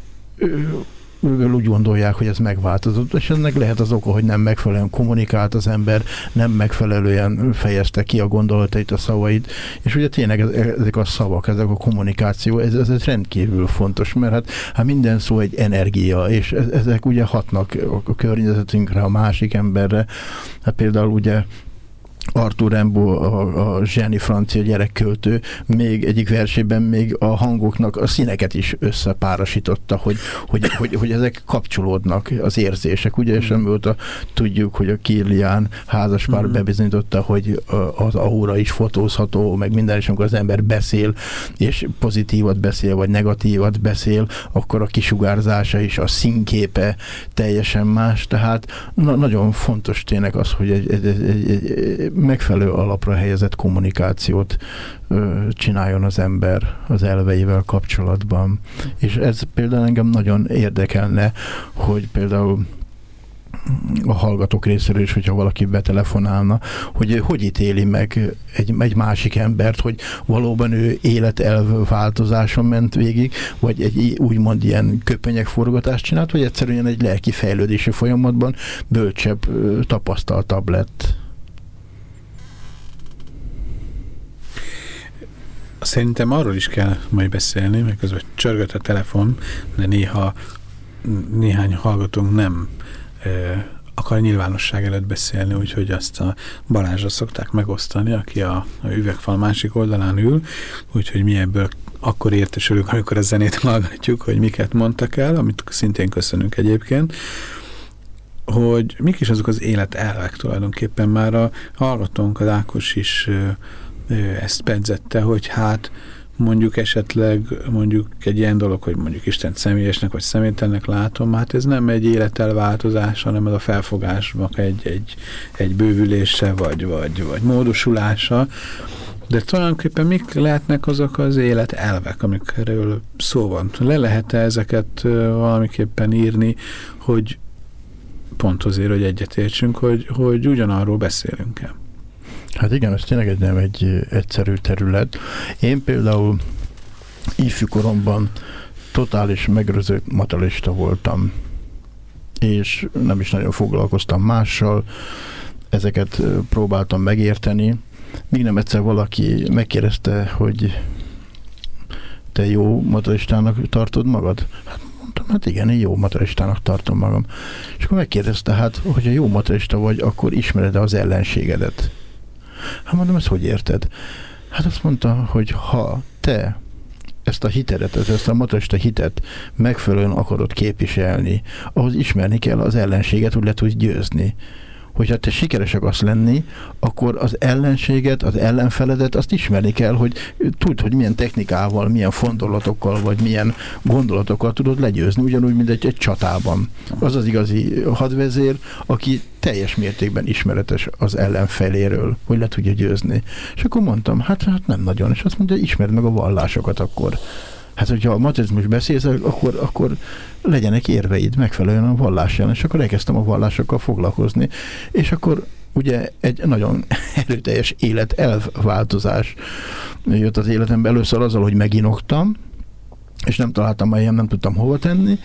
úgy gondolják, hogy ez megváltozott, és ennek lehet az oka, hogy nem megfelelően kommunikált az ember, nem megfelelően fejezte ki a gondolatait, a szavait, és ugye tényleg ezek a szavak, ezek a kommunikáció, ez, ez, ez rendkívül fontos, mert hát, hát minden szó egy energia, és ezek ugye hatnak a környezetünkre, a másik emberre, hát például ugye Arthur Rimbaud, a, a zseni francia gyerekköltő, még egyik versében még a hangoknak a színeket is összepárasította, hogy, hogy, hogy, hogy ezek kapcsolódnak az érzések, ugye, és amióta tudjuk, hogy a Kirlián házaspár mm. bebizonyította, hogy az aura is fotózható, meg minden, és amikor az ember beszél, és pozitívat beszél, vagy negatívat beszél, akkor a kisugárzása is, a színképe teljesen más, tehát na, nagyon fontos tényleg az, hogy egy, egy, egy, egy megfelelő alapra helyezett kommunikációt csináljon az ember az elveivel kapcsolatban. És ez például engem nagyon érdekelne, hogy például a hallgatók részéről is, hogyha valaki betelefonálna, hogy hogy ítéli meg egy, egy másik embert, hogy valóban ő életelv változáson ment végig, vagy egy úgymond ilyen köpenyek forgatást csinált, vagy egyszerűen egy lelki fejlődési folyamatban bölcsebb, tapasztaltabb lett. Szerintem arról is kell majd beszélni, mert közben csörgött a telefon, de néha néhány hallgatónk nem e, akar nyilvánosság előtt beszélni, úgyhogy azt a Balázsra szokták megosztani, aki a, a üvegfal másik oldalán ül, úgyhogy mi ebből akkor értesülünk, amikor a zenét hallgatjuk, hogy miket mondtak el, amit szintén köszönünk egyébként, hogy mik is azok az életelvek tulajdonképpen? Már a hallgatónk, az Ákos is ezt pedzette, hogy hát mondjuk esetleg mondjuk egy ilyen dolog, hogy mondjuk Isten személyesnek vagy személytelnek látom, hát ez nem egy életelváltozás, hanem ez a felfogásnak egy, egy, egy bővülése vagy, vagy, vagy módosulása, de tulajdonképpen mik lehetnek azok az élet elvek, amikről szó van? Le lehet-e ezeket valamiképpen írni, hogy pont azért, hogy egyetértsünk, hogy, hogy ugyanarról beszélünk-e? Hát igen, ez tényleg egy nem egy egyszerű terület. Én például ifjúkoromban totális megrözött materialista voltam, és nem is nagyon foglalkoztam mással, ezeket próbáltam megérteni, míg nem egyszer valaki megkérdezte, hogy te jó materialistának tartod magad? Hát mondtam, hát igen, én jó materialistának tartom magam. És akkor megkérdezte, hát, hogyha jó materialista vagy, akkor ismered-e az ellenségedet? Hát mondom, ezt hogy érted? Hát azt mondta, hogy ha te ezt a hitedet, ezt a materialista hitet megfelelően akarod képviselni, ahhoz ismerni kell az ellenséget, hogy le tudsz győzni hogyha te sikeres akarsz lenni, akkor az ellenséget, az ellenfeledet azt ismerni kell, hogy tud, hogy milyen technikával, milyen fondolatokkal, vagy milyen gondolatokkal tudod legyőzni, ugyanúgy, mint egy, egy csatában. Az az igazi hadvezér, aki teljes mértékben ismeretes az ellenfeléről, hogy le tudja győzni. És akkor mondtam, hát, hát nem nagyon, és azt mondja, ismerd meg a vallásokat akkor. Hát, hogyha a materializmus beszélsz, akkor, akkor legyenek érveid megfelelően a vallással, és akkor elkezdtem a vallásokkal foglalkozni. És akkor ugye egy nagyon erőteljes élet elváltozás jött az életembe először azzal, hogy meginoktam, és nem találtam helyem, nem tudtam hova tenni.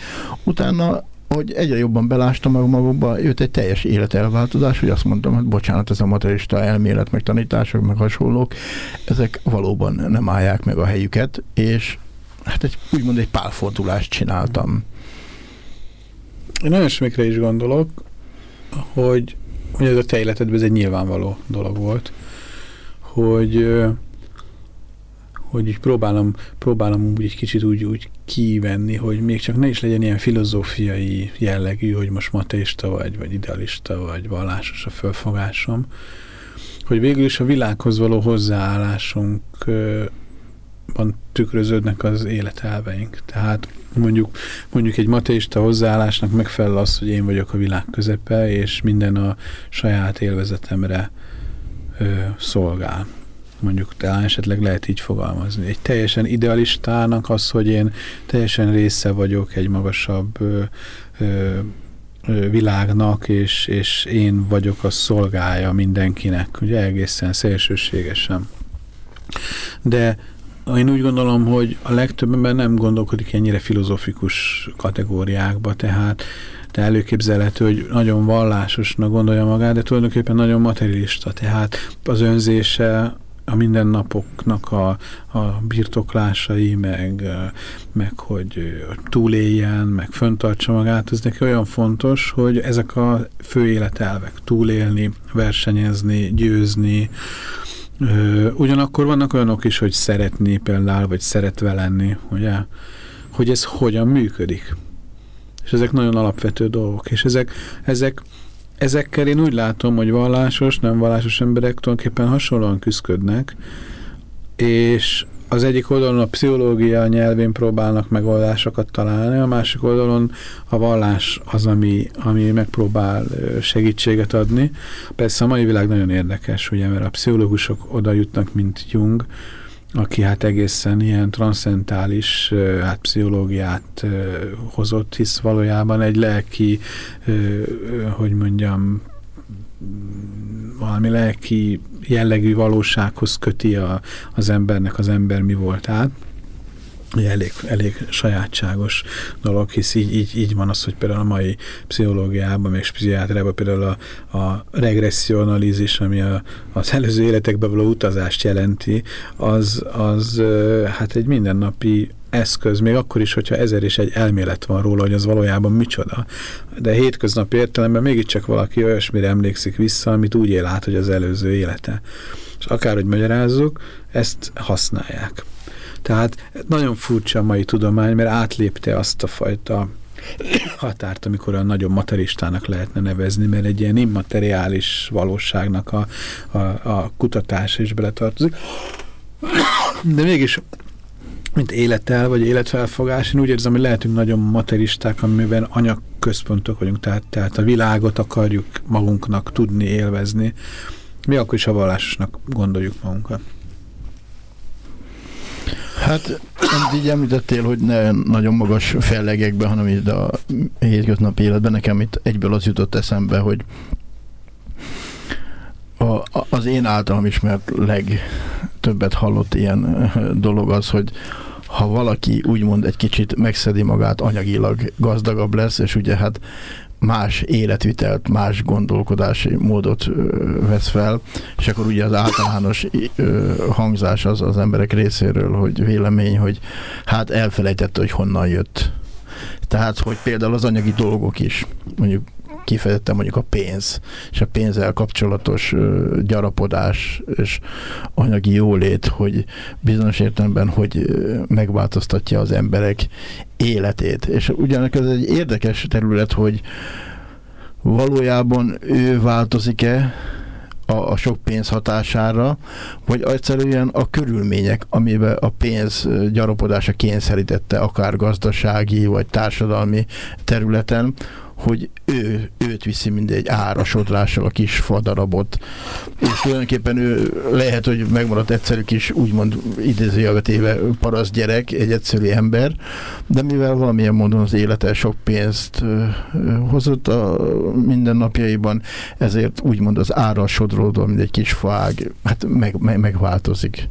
Utána hogy egyre jobban belástam meg magukba, jött egy teljes életelváltozás, hogy azt mondtam, hogy bocsánat, ez a materialista elmélet, meg tanítások, meg hasonlók, ezek valóban nem állják meg a helyüket, és hát egy, úgymond egy pálfordulást csináltam. Én nagyon semmikre is gondolok, hogy, hogy ez a te életedben ez egy nyilvánvaló dolog volt, hogy hogy így próbálom, próbálom úgy egy kicsit úgy, úgy kivenni, hogy még csak ne is legyen ilyen filozófiai jellegű, hogy most mateista vagy, vagy idealista, vagy vallásos a fölfogásom, hogy végül is a világhoz való hozzáállásunk tükröződnek az életelveink. Tehát mondjuk, mondjuk egy mateista hozzáállásnak megfelel az, hogy én vagyok a világ közepe, és minden a saját élvezetemre ö, szolgál. Mondjuk talán esetleg lehet így fogalmazni. Egy teljesen idealistának az, hogy én teljesen része vagyok egy magasabb ö, ö, világnak, és, és én vagyok a szolgája mindenkinek, ugye egészen szélsőségesen. De én úgy gondolom, hogy a legtöbb ember nem gondolkodik ennyire filozofikus kategóriákba, tehát de előképzelhető, hogy nagyon vallásosnak gondolja magát, de tulajdonképpen nagyon materialista, tehát az önzése, a mindennapoknak a, a birtoklásai, meg, meg hogy túléljen, meg föntartsa magát, ez neki olyan fontos, hogy ezek a fő életelvek, túlélni, versenyezni, győzni, Ugyanakkor vannak olyanok is, hogy szeretni például, vagy szeretve lenni, ugye? Hogy ez hogyan működik. És ezek nagyon alapvető dolgok. És ezek, ezek, ezekkel én úgy látom, hogy vallásos, nem vallásos emberek tulajdonképpen hasonlóan küzdködnek, és az egyik oldalon a pszichológia nyelvén próbálnak megoldásokat találni, a másik oldalon a vallás az, ami, ami megpróbál segítséget adni. Persze a mai világ nagyon érdekes, ugye, mert a pszichológusok oda jutnak, mint Jung, aki hát egészen ilyen transzentális hát pszichológiát hozott, hisz valójában egy lelki, hogy mondjam, valami lelki jellegű valósághoz köti a, az embernek az ember mi voltát. Elég, elég sajátságos dolog, hisz így, így, így van az, hogy például a mai pszichológiában, még pszichiátriában például a, a regresszionalizis, ami a, az előző életekbe való utazást jelenti, az, az hát egy mindennapi eszköz, még akkor is, hogyha ezer és egy elmélet van róla, hogy az valójában micsoda. De hétköznapi értelemben mégiscsak valaki olyasmire emlékszik vissza, amit úgy él át, hogy az előző élete. És akárhogy magyarázzuk, ezt használják. Tehát nagyon furcsa a mai tudomány, mert átlépte azt a fajta határt, amikor a nagyon materialistának lehetne nevezni, mert egy ilyen immateriális valóságnak a, a, a kutatása is beletartozik. De mégis mint életel, vagy életfelfogás. Én úgy érzem, hogy lehetünk nagyon materisták, amiben anyagközpontok vagyunk, tehát, tehát a világot akarjuk magunknak tudni, élvezni. Mi akkor is a vallásosnak gondoljuk magunkat. Hát, amit így említettél, hogy ne nagyon magas fellegekben, hanem itt a hétköznapi életben, nekem itt egyből az jutott eszembe, hogy a, az én általam ismert legtöbbet hallott ilyen dolog az, hogy ha valaki úgymond egy kicsit megszedi magát, anyagilag gazdagabb lesz, és ugye hát más életvitelt, más gondolkodási módot vesz fel, és akkor ugye az általános hangzás az az emberek részéről, hogy vélemény, hogy hát elfelejtette, hogy honnan jött. Tehát, hogy például az anyagi dolgok is, mondjuk kifejezetten mondjuk a pénz, és a pénzzel kapcsolatos gyarapodás és anyagi jólét, hogy bizonyos értelemben, hogy megváltoztatja az emberek életét. És ugyanak ez egy érdekes terület, hogy valójában ő változik-e, a, a sok pénz hatására, vagy egyszerűen a körülmények, amiben a pénz gyarapodása kényszerítette, akár gazdasági vagy társadalmi területen, hogy ő, őt viszi mindegy árasodrással a kis fadarabot, és tulajdonképpen ő lehet, hogy megmaradt egyszerű kis, úgymond idézőjelvetéve parasz gyerek, egy egyszerű ember, de mivel valamilyen módon az élete sok pénzt hozott a mindennapjaiban, ezért úgymond az árasodródó, mint egy kis fág, hát meg, meg, megváltozik.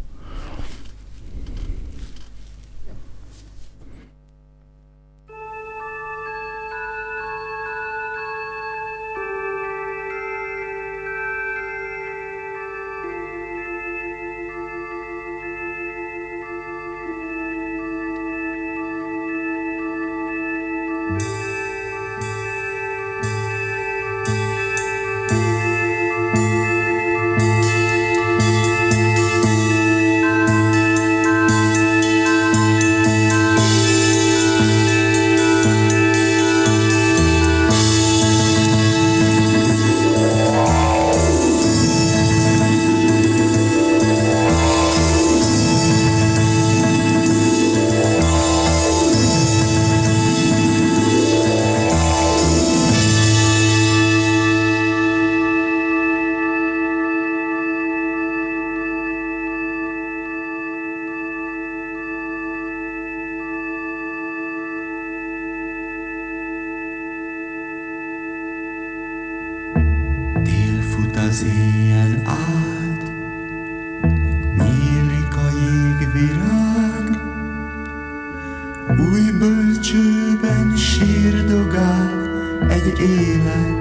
إيمان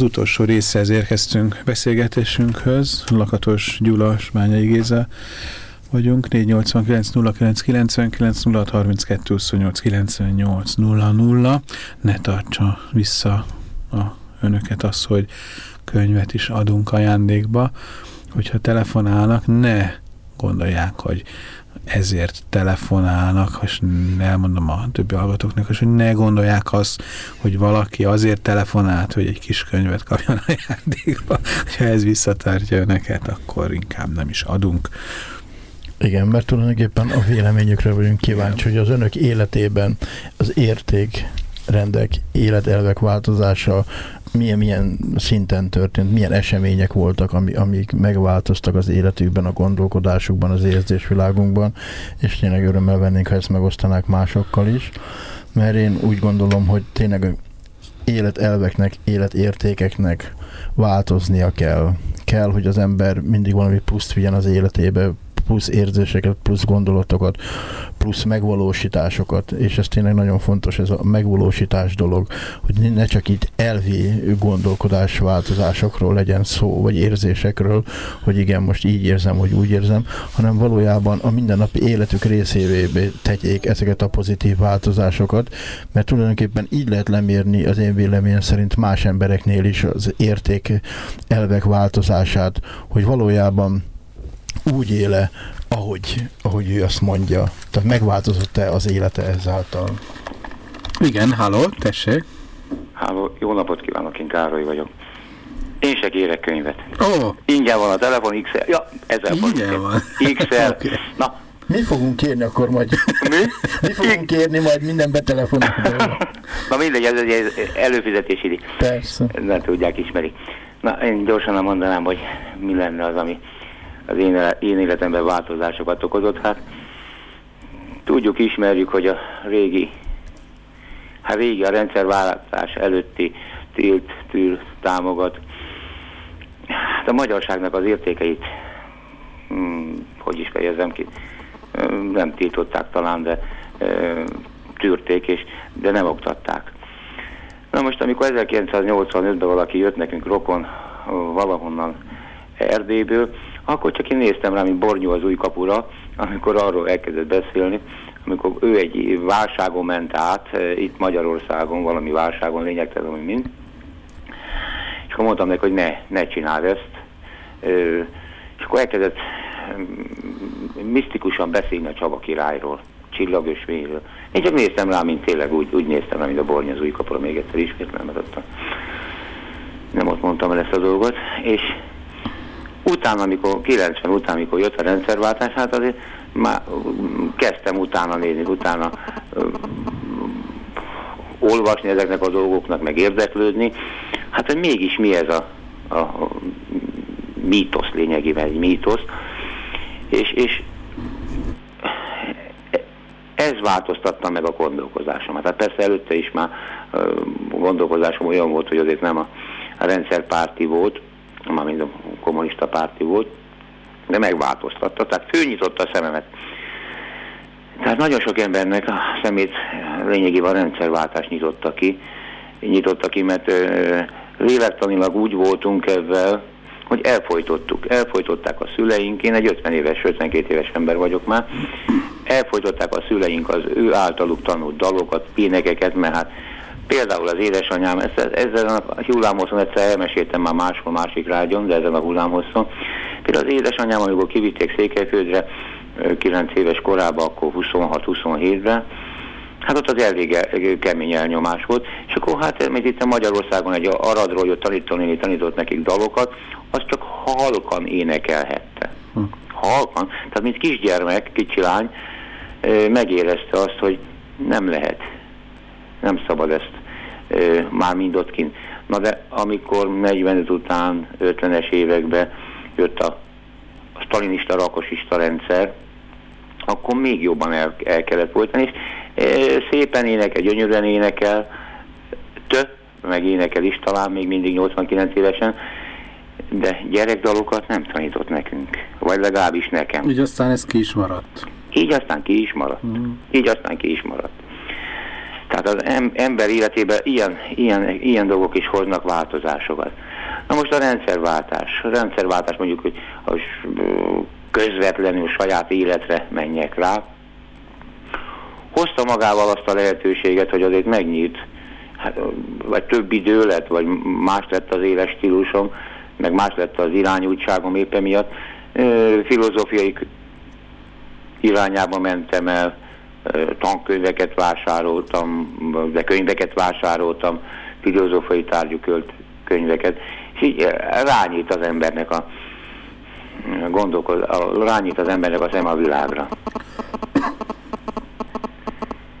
az utolsó részhez érkeztünk beszélgetésünkhöz. Lakatos Gyula, Mányai Géza vagyunk. 489 09 99 06 32 28 98 00. Ne tartsa vissza a önöket az, hogy könyvet is adunk ajándékba. Hogyha telefonálnak, ne gondolják, hogy ezért telefonálnak, és elmondom a többi hallgatóknak, hogy ne gondolják azt, hogy valaki azért telefonált, hogy egy kis könyvet kapjon ajándékba. Ha ez visszatartja önöket, akkor inkább nem is adunk. Igen, mert tulajdonképpen a véleményükre vagyunk kíváncsi, hogy az önök életében az érték rendek, életelvek változása milyen, milyen szinten történt, milyen események voltak, ami, amik megváltoztak az életükben, a gondolkodásukban, az érzésvilágunkban, és tényleg örömmel vennénk, ha ezt megosztanák másokkal is, mert én úgy gondolom, hogy tényleg életelveknek, életértékeknek változnia kell. Kell, hogy az ember mindig valami pluszt vigyen az életébe, plusz érzéseket, plusz gondolatokat, plusz megvalósításokat, és ez tényleg nagyon fontos, ez a megvalósítás dolog, hogy ne csak itt elvi gondolkodás változásokról legyen szó, vagy érzésekről, hogy igen, most így érzem, hogy úgy érzem, hanem valójában a mindennapi életük részévé tegyék ezeket a pozitív változásokat, mert tulajdonképpen így lehet lemérni az én véleményem szerint más embereknél is az érték elvek változását, hogy valójában úgy éle, ahogy, ahogy ő azt mondja. Tehát megváltozott-e az élete ezáltal? Igen, halló, tessék. Háló, jó napot kívánok, én Károly vagyok. Én se kérek könyvet. Ó, oh, Ingyen van a telefon, XL. Ja, ezer Ingyen van. XL. Oké. Na, Mi fogunk kérni akkor majd? mi? Mi fogunk kérni majd minden betelefonálva? Na mindegy, ez egy előfizetési díj. Persze. Nem tudják, ismerik. Na, én gyorsan mondanám, hogy mi lenne az, ami az én, én életemben változásokat okozott. Hát tudjuk, ismerjük, hogy a régi, hát régi a rendszerváltás előtti tilt, tűr, támogat. Hát a magyarságnak az értékeit, hmm, hogy is fejezem ki, Hmm, nem tiltották talán, de hmm, tűrték, és, de nem oktatták. Na most, amikor 1985-ben valaki jött nekünk rokon valahonnan Erdélyből, akkor csak én néztem rá, mint bornyó az új kapura, amikor arról elkezdett beszélni, amikor ő egy válságon ment át, eh, itt Magyarországon, valami válságon, lényegtelen, hogy mind. És akkor mondtam neki, hogy ne, ne csináld ezt. És akkor elkezdett mm, misztikusan beszélni a Csaba királyról, csillagösvényről. Én csak néztem rá, mint tényleg úgy, úgy néztem rá, mint a borny az új kapura, még egyszer ismétlem, mert ott nem ott mondtam el ezt a dolgot, és utána, amikor 90 után, amikor jött a rendszerváltás, hát azért már mm, kezdtem utána nézni, utána olvasni ezeknek a dolgoknak, meg érdeklődni. Hát, hogy mégis mi ez a, a, mítosz lényegében, egy mítosz. És, és ez változtatta meg a gondolkozásomat. Hát persze előtte is már gondolkozásom olyan volt, hogy azért nem a, a rendszerpárti volt, már mind a kommunista párti volt, de megváltoztatta, tehát főnyitotta a szememet. Tehát nagyon sok embernek a szemét lényegében a rendszerváltás nyitotta ki, nyitotta ki, mert lélektanilag úgy voltunk ezzel, hogy elfolytottuk. Elfolytották a szüleink, én egy 50 éves, 52 éves ember vagyok már, elfolytották a szüleink az ő általuk tanult dalokat, énekeket, mert hát például az édesanyám, ezt, ezzel a hullámhosszon egyszer elmeséltem már máshol, másik rádion, de ezen a hullámhosszon. Például az édesanyám, amikor kivitték Székelyföldre, 9 éves korában, akkor 26-27-ben, Hát ott az elég el- kemény elnyomás volt, és akkor hát, mint itt Magyarországon egy aradról jött tanítónéni tanított nekik dalokat, az csak halkan énekelhette. Hm. Halkan, tehát mint kisgyermek, kicsi lány, megérezte azt, hogy nem lehet, nem szabad ezt már mind ott kint. Na de amikor 45 után, 50-es években jött a, stalinista, rakosista rendszer, akkor még jobban el, el kellett folytani, és szépen énekel, gyönyörűen énekel, tö, meg énekel is talán még mindig 89 évesen, de gyerekdalokat nem tanított nekünk, vagy legalábbis nekem. így aztán ez ki is maradt. Így aztán ki is maradt. Mm. Így aztán ki is maradt. Tehát az em, ember életében ilyen, ilyen, ilyen dolgok is hoznak változásokat. Na most a rendszerváltás. A rendszerváltás mondjuk, hogy közvetlenül saját életre menjek rá, hozta magával azt a lehetőséget, hogy azért megnyílt, hát, vagy több idő lett, vagy más lett az éles stílusom, meg más lett az irányultságom éppen miatt. Filozófiai irányába mentem el, tankönyveket vásároltam, de könyveket vásároltam, filozófiai tárgyú könyveket, és így rányít az embernek a gondolkoz, rányít az embernek a szem a világra.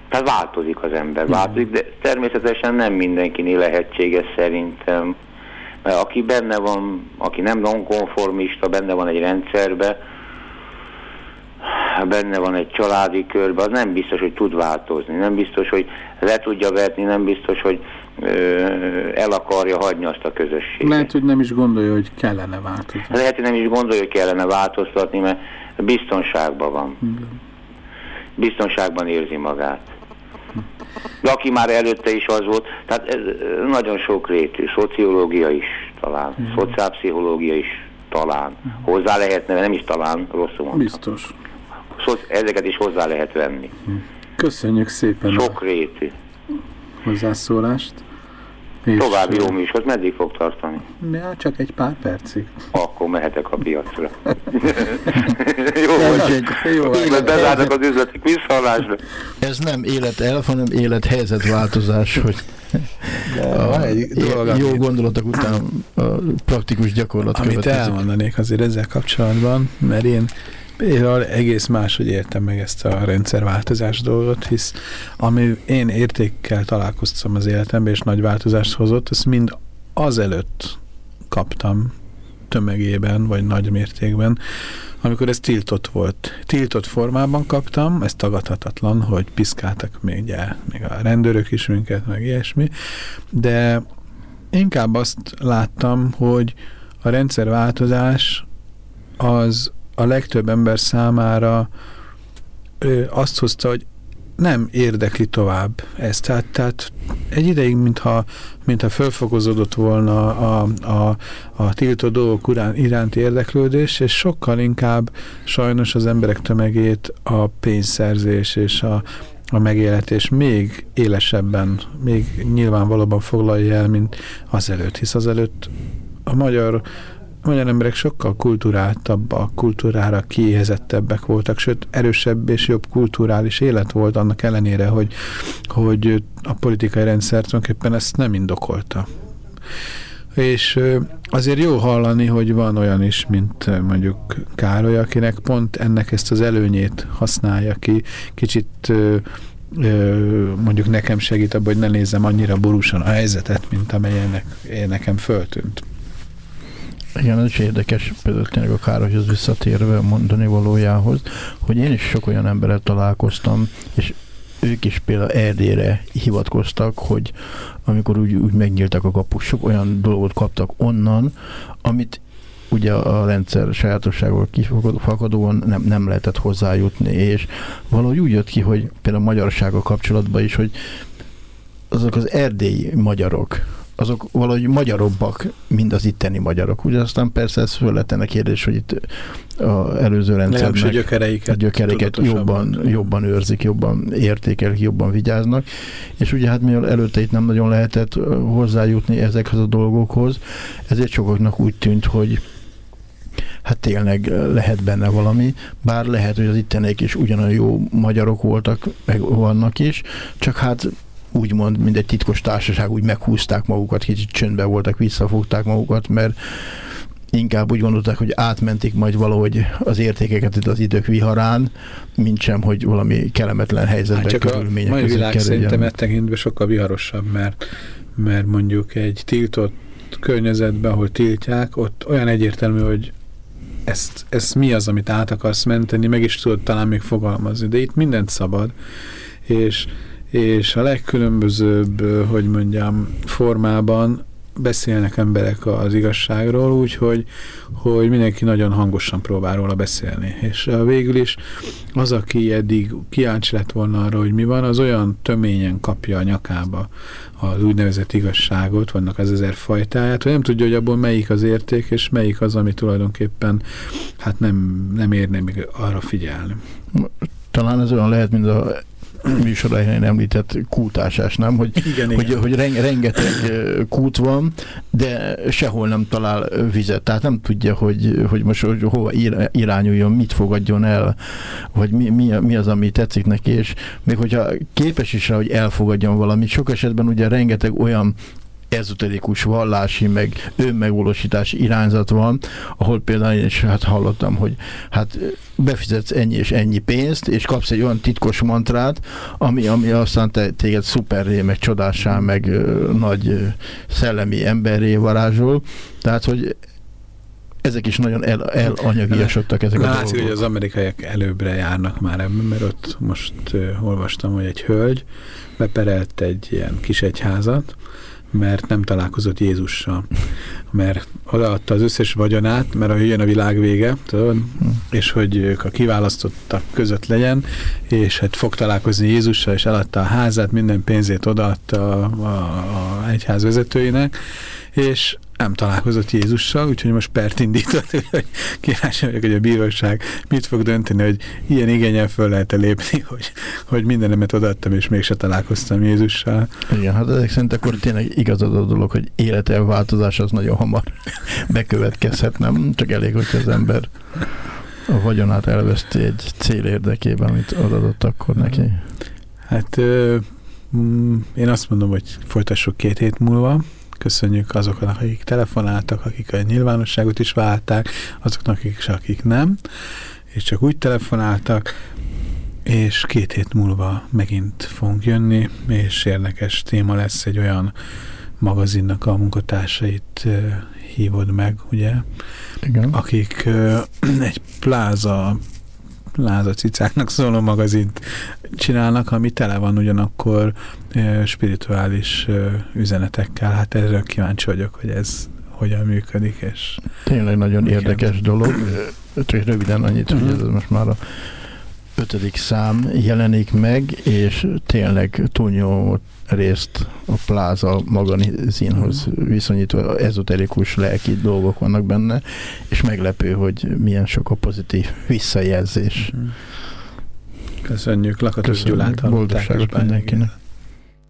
Tehát változik az ember, változik, de természetesen nem mindenkinél lehetséges szerintem. Mert aki benne van, aki nem nonkonformista, benne van egy rendszerbe, benne van egy családi körbe, az nem biztos, hogy tud változni, nem biztos, hogy le tudja vetni, nem biztos, hogy ö, el akarja hagyni azt a közösséget. Lehet, hogy nem is gondolja, hogy kellene változni. Lehet, hogy nem is gondolja, hogy kellene változtatni, mert biztonságban van. Igen. Biztonságban érzi magát. De aki már előtte is az volt, tehát ez nagyon sok rétű, szociológia is talán, Igen. szociálpszichológia is talán, hozzá lehetne, nem is talán, rosszul mondtam. Biztos. Szoci- ezeket is hozzá lehet venni. Köszönjük szépen a Sok rétű. hozzászólást. És, További jó ö, műsor, meddig fog tartani? Ja, csak egy pár percig. Akkor mehetek a piacra. jó egy- Jó, Mert bezártak az üzletek visszahallásra. Ez nem élatelf, hanem élethelyzetváltozás, hogy De van egy dolog, jó amit- gondolatok után a praktikus gyakorlat Amit következik. elmondanék azért ezzel kapcsolatban, mert én például egész máshogy értem meg ezt a rendszerváltozás dolgot, hisz ami én értékkel találkoztam az életemben, és nagy változást hozott, ezt mind azelőtt kaptam tömegében, vagy nagy mértékben, amikor ez tiltott volt. Tiltott formában kaptam, ez tagadhatatlan, hogy piszkáltak még, ugye, még a rendőrök is minket, meg ilyesmi, de inkább azt láttam, hogy a rendszerváltozás az a legtöbb ember számára ö, azt hozta, hogy nem érdekli tovább ezt. Tehát, tehát egy ideig, mintha, mintha fölfokozódott volna a, a, a tiltó dolgok urán, iránti érdeklődés, és sokkal inkább sajnos az emberek tömegét a pénzszerzés és a, a megélhetés még élesebben, még nyilvánvalóban foglalja el, mint azelőtt, hisz azelőtt a magyar magyar emberek sokkal kulturáltabbak, kultúrára kiéhezettebbek voltak, sőt erősebb és jobb kulturális élet volt annak ellenére, hogy, hogy a politikai rendszer tulajdonképpen ezt nem indokolta. És azért jó hallani, hogy van olyan is, mint mondjuk Károly, akinek pont ennek ezt az előnyét használja ki, kicsit mondjuk nekem segít abban, hogy ne nézzem annyira borúsan a helyzetet, mint amelyenek nekem föltűnt. Igen, ez is érdekes, például tényleg a Károlyhoz visszatérve mondani valójához, hogy én is sok olyan emberrel találkoztam, és ők is például Erdélyre hivatkoztak, hogy amikor úgy, úgy megnyíltak a kapuk, sok olyan dolgot kaptak onnan, amit ugye a rendszer sajátosságból kifakadóan nem, nem lehetett hozzájutni, és valahogy úgy jött ki, hogy például a magyarsággal kapcsolatban is, hogy azok az erdélyi magyarok, azok valahogy magyarobbak, mint az itteni magyarok. Ugye aztán persze ez föl lett ennek kérdés, hogy itt az előző Legalábbis a rendszernek gyökereiket, a tudatosabban. jobban, jobban őrzik, jobban értékelik, jobban vigyáznak, és ugye hát mivel előtte itt nem nagyon lehetett hozzájutni ezekhez a dolgokhoz, ezért sokaknak úgy tűnt, hogy hát tényleg lehet benne valami, bár lehet, hogy az ittenék is ugyanolyan jó magyarok voltak, meg vannak is, csak hát úgymond, mint egy titkos társaság, úgy meghúzták magukat, kicsit csöndbe voltak, visszafogták magukat, mert inkább úgy gondolták, hogy átmentik majd valahogy az értékeket itt az idők viharán, mint sem, hogy valami kellemetlen helyzetben, Hát csak a körülmények mai között világ szerintem kerüljen. e tekintben sokkal viharosabb, mert, mert mondjuk egy tiltott környezetben, ahol tiltják, ott olyan egyértelmű, hogy ezt, ezt mi az, amit át akarsz menteni, meg is tudod talán még fogalmazni, de itt mindent szabad, és, és a legkülönbözőbb, hogy mondjam, formában beszélnek emberek az igazságról, úgyhogy hogy mindenki nagyon hangosan próbál róla beszélni. És végül is az, aki eddig kíváncsi lett volna arra, hogy mi van, az olyan töményen kapja a nyakába az úgynevezett igazságot, vannak az ezer fajtáját, hogy nem tudja, hogy abból melyik az érték, és melyik az, ami tulajdonképpen hát nem, nem érne még arra figyelni. Talán ez olyan lehet, mint a műsor elején említett kútásás, nem? Hogy, igen, hogy, igen. hogy rengeteg kút van, de sehol nem talál vizet. Tehát nem tudja, hogy, hogy most hogy hova irányuljon, mit fogadjon el, vagy mi, mi, mi az, ami tetszik neki, és még hogyha képes is rá, hogy elfogadjon valamit, sok esetben ugye rengeteg olyan ezoterikus vallási, meg önmegvalósítási irányzat van, ahol például én is hát hallottam, hogy hát befizetsz ennyi és ennyi pénzt, és kapsz egy olyan titkos mantrát, ami, ami aztán te, téged szuperré, meg csodássá, meg ö, nagy ö, szellemi emberré varázsol. Tehát, hogy ezek is nagyon el, elanyagiasodtak ezek a Látszik, dolgok. hogy az amerikaiak előbbre járnak már ebben, mert ott most uh, olvastam, hogy egy hölgy beperelt egy ilyen kis egyházat, mert nem találkozott Jézussal. Mert odaadta az összes vagyonát, mert a jön a világ vége, tudod, és hogy ők a kiválasztottak között legyen, és hát fog találkozni Jézussal, és eladta a házát, minden pénzét odaadta a, a, a egyház vezetőinek, és nem találkozott Jézussal, úgyhogy most pert indított, hogy kíváncsi vagyok, hogy a bíróság mit fog dönteni, hogy ilyen igényel föl lehet -e lépni, hogy, hogy mindenemet odaadtam, és mégse találkoztam Jézussal. Igen, hát ezek szerint akkor tényleg igazad a dolog, hogy életelváltozás az nagyon hamar bekövetkezhet, nem? Csak elég, hogy az ember a vagyonát elveszti egy cél érdekében, amit adott akkor neki. Hát mm, én azt mondom, hogy folytassuk két hét múlva, köszönjük azoknak, akik telefonáltak, akik a nyilvánosságot is válták, azoknak is, akik nem, és csak úgy telefonáltak, és két hét múlva megint fogunk jönni, és érdekes téma lesz egy olyan magazinnak a munkatársait hívod meg, ugye? Igen. Akik egy pláza láza cicáknak szóló magazint csinálnak, ami tele van ugyanakkor spirituális üzenetekkel. Hát erről kíváncsi vagyok, hogy ez hogyan működik, és Tényleg nagyon Igen. érdekes dolog. Csak röviden annyit, hogy ez most már a ötödik szám jelenik meg, és tényleg túlnyomó részt a pláza magazinhoz viszonyítva. Ezoterikus lelki dolgok vannak benne, és meglepő, hogy milyen sok a pozitív visszajelzés. köszönjük Lakatos Gyulát boldogságot mindenkinek.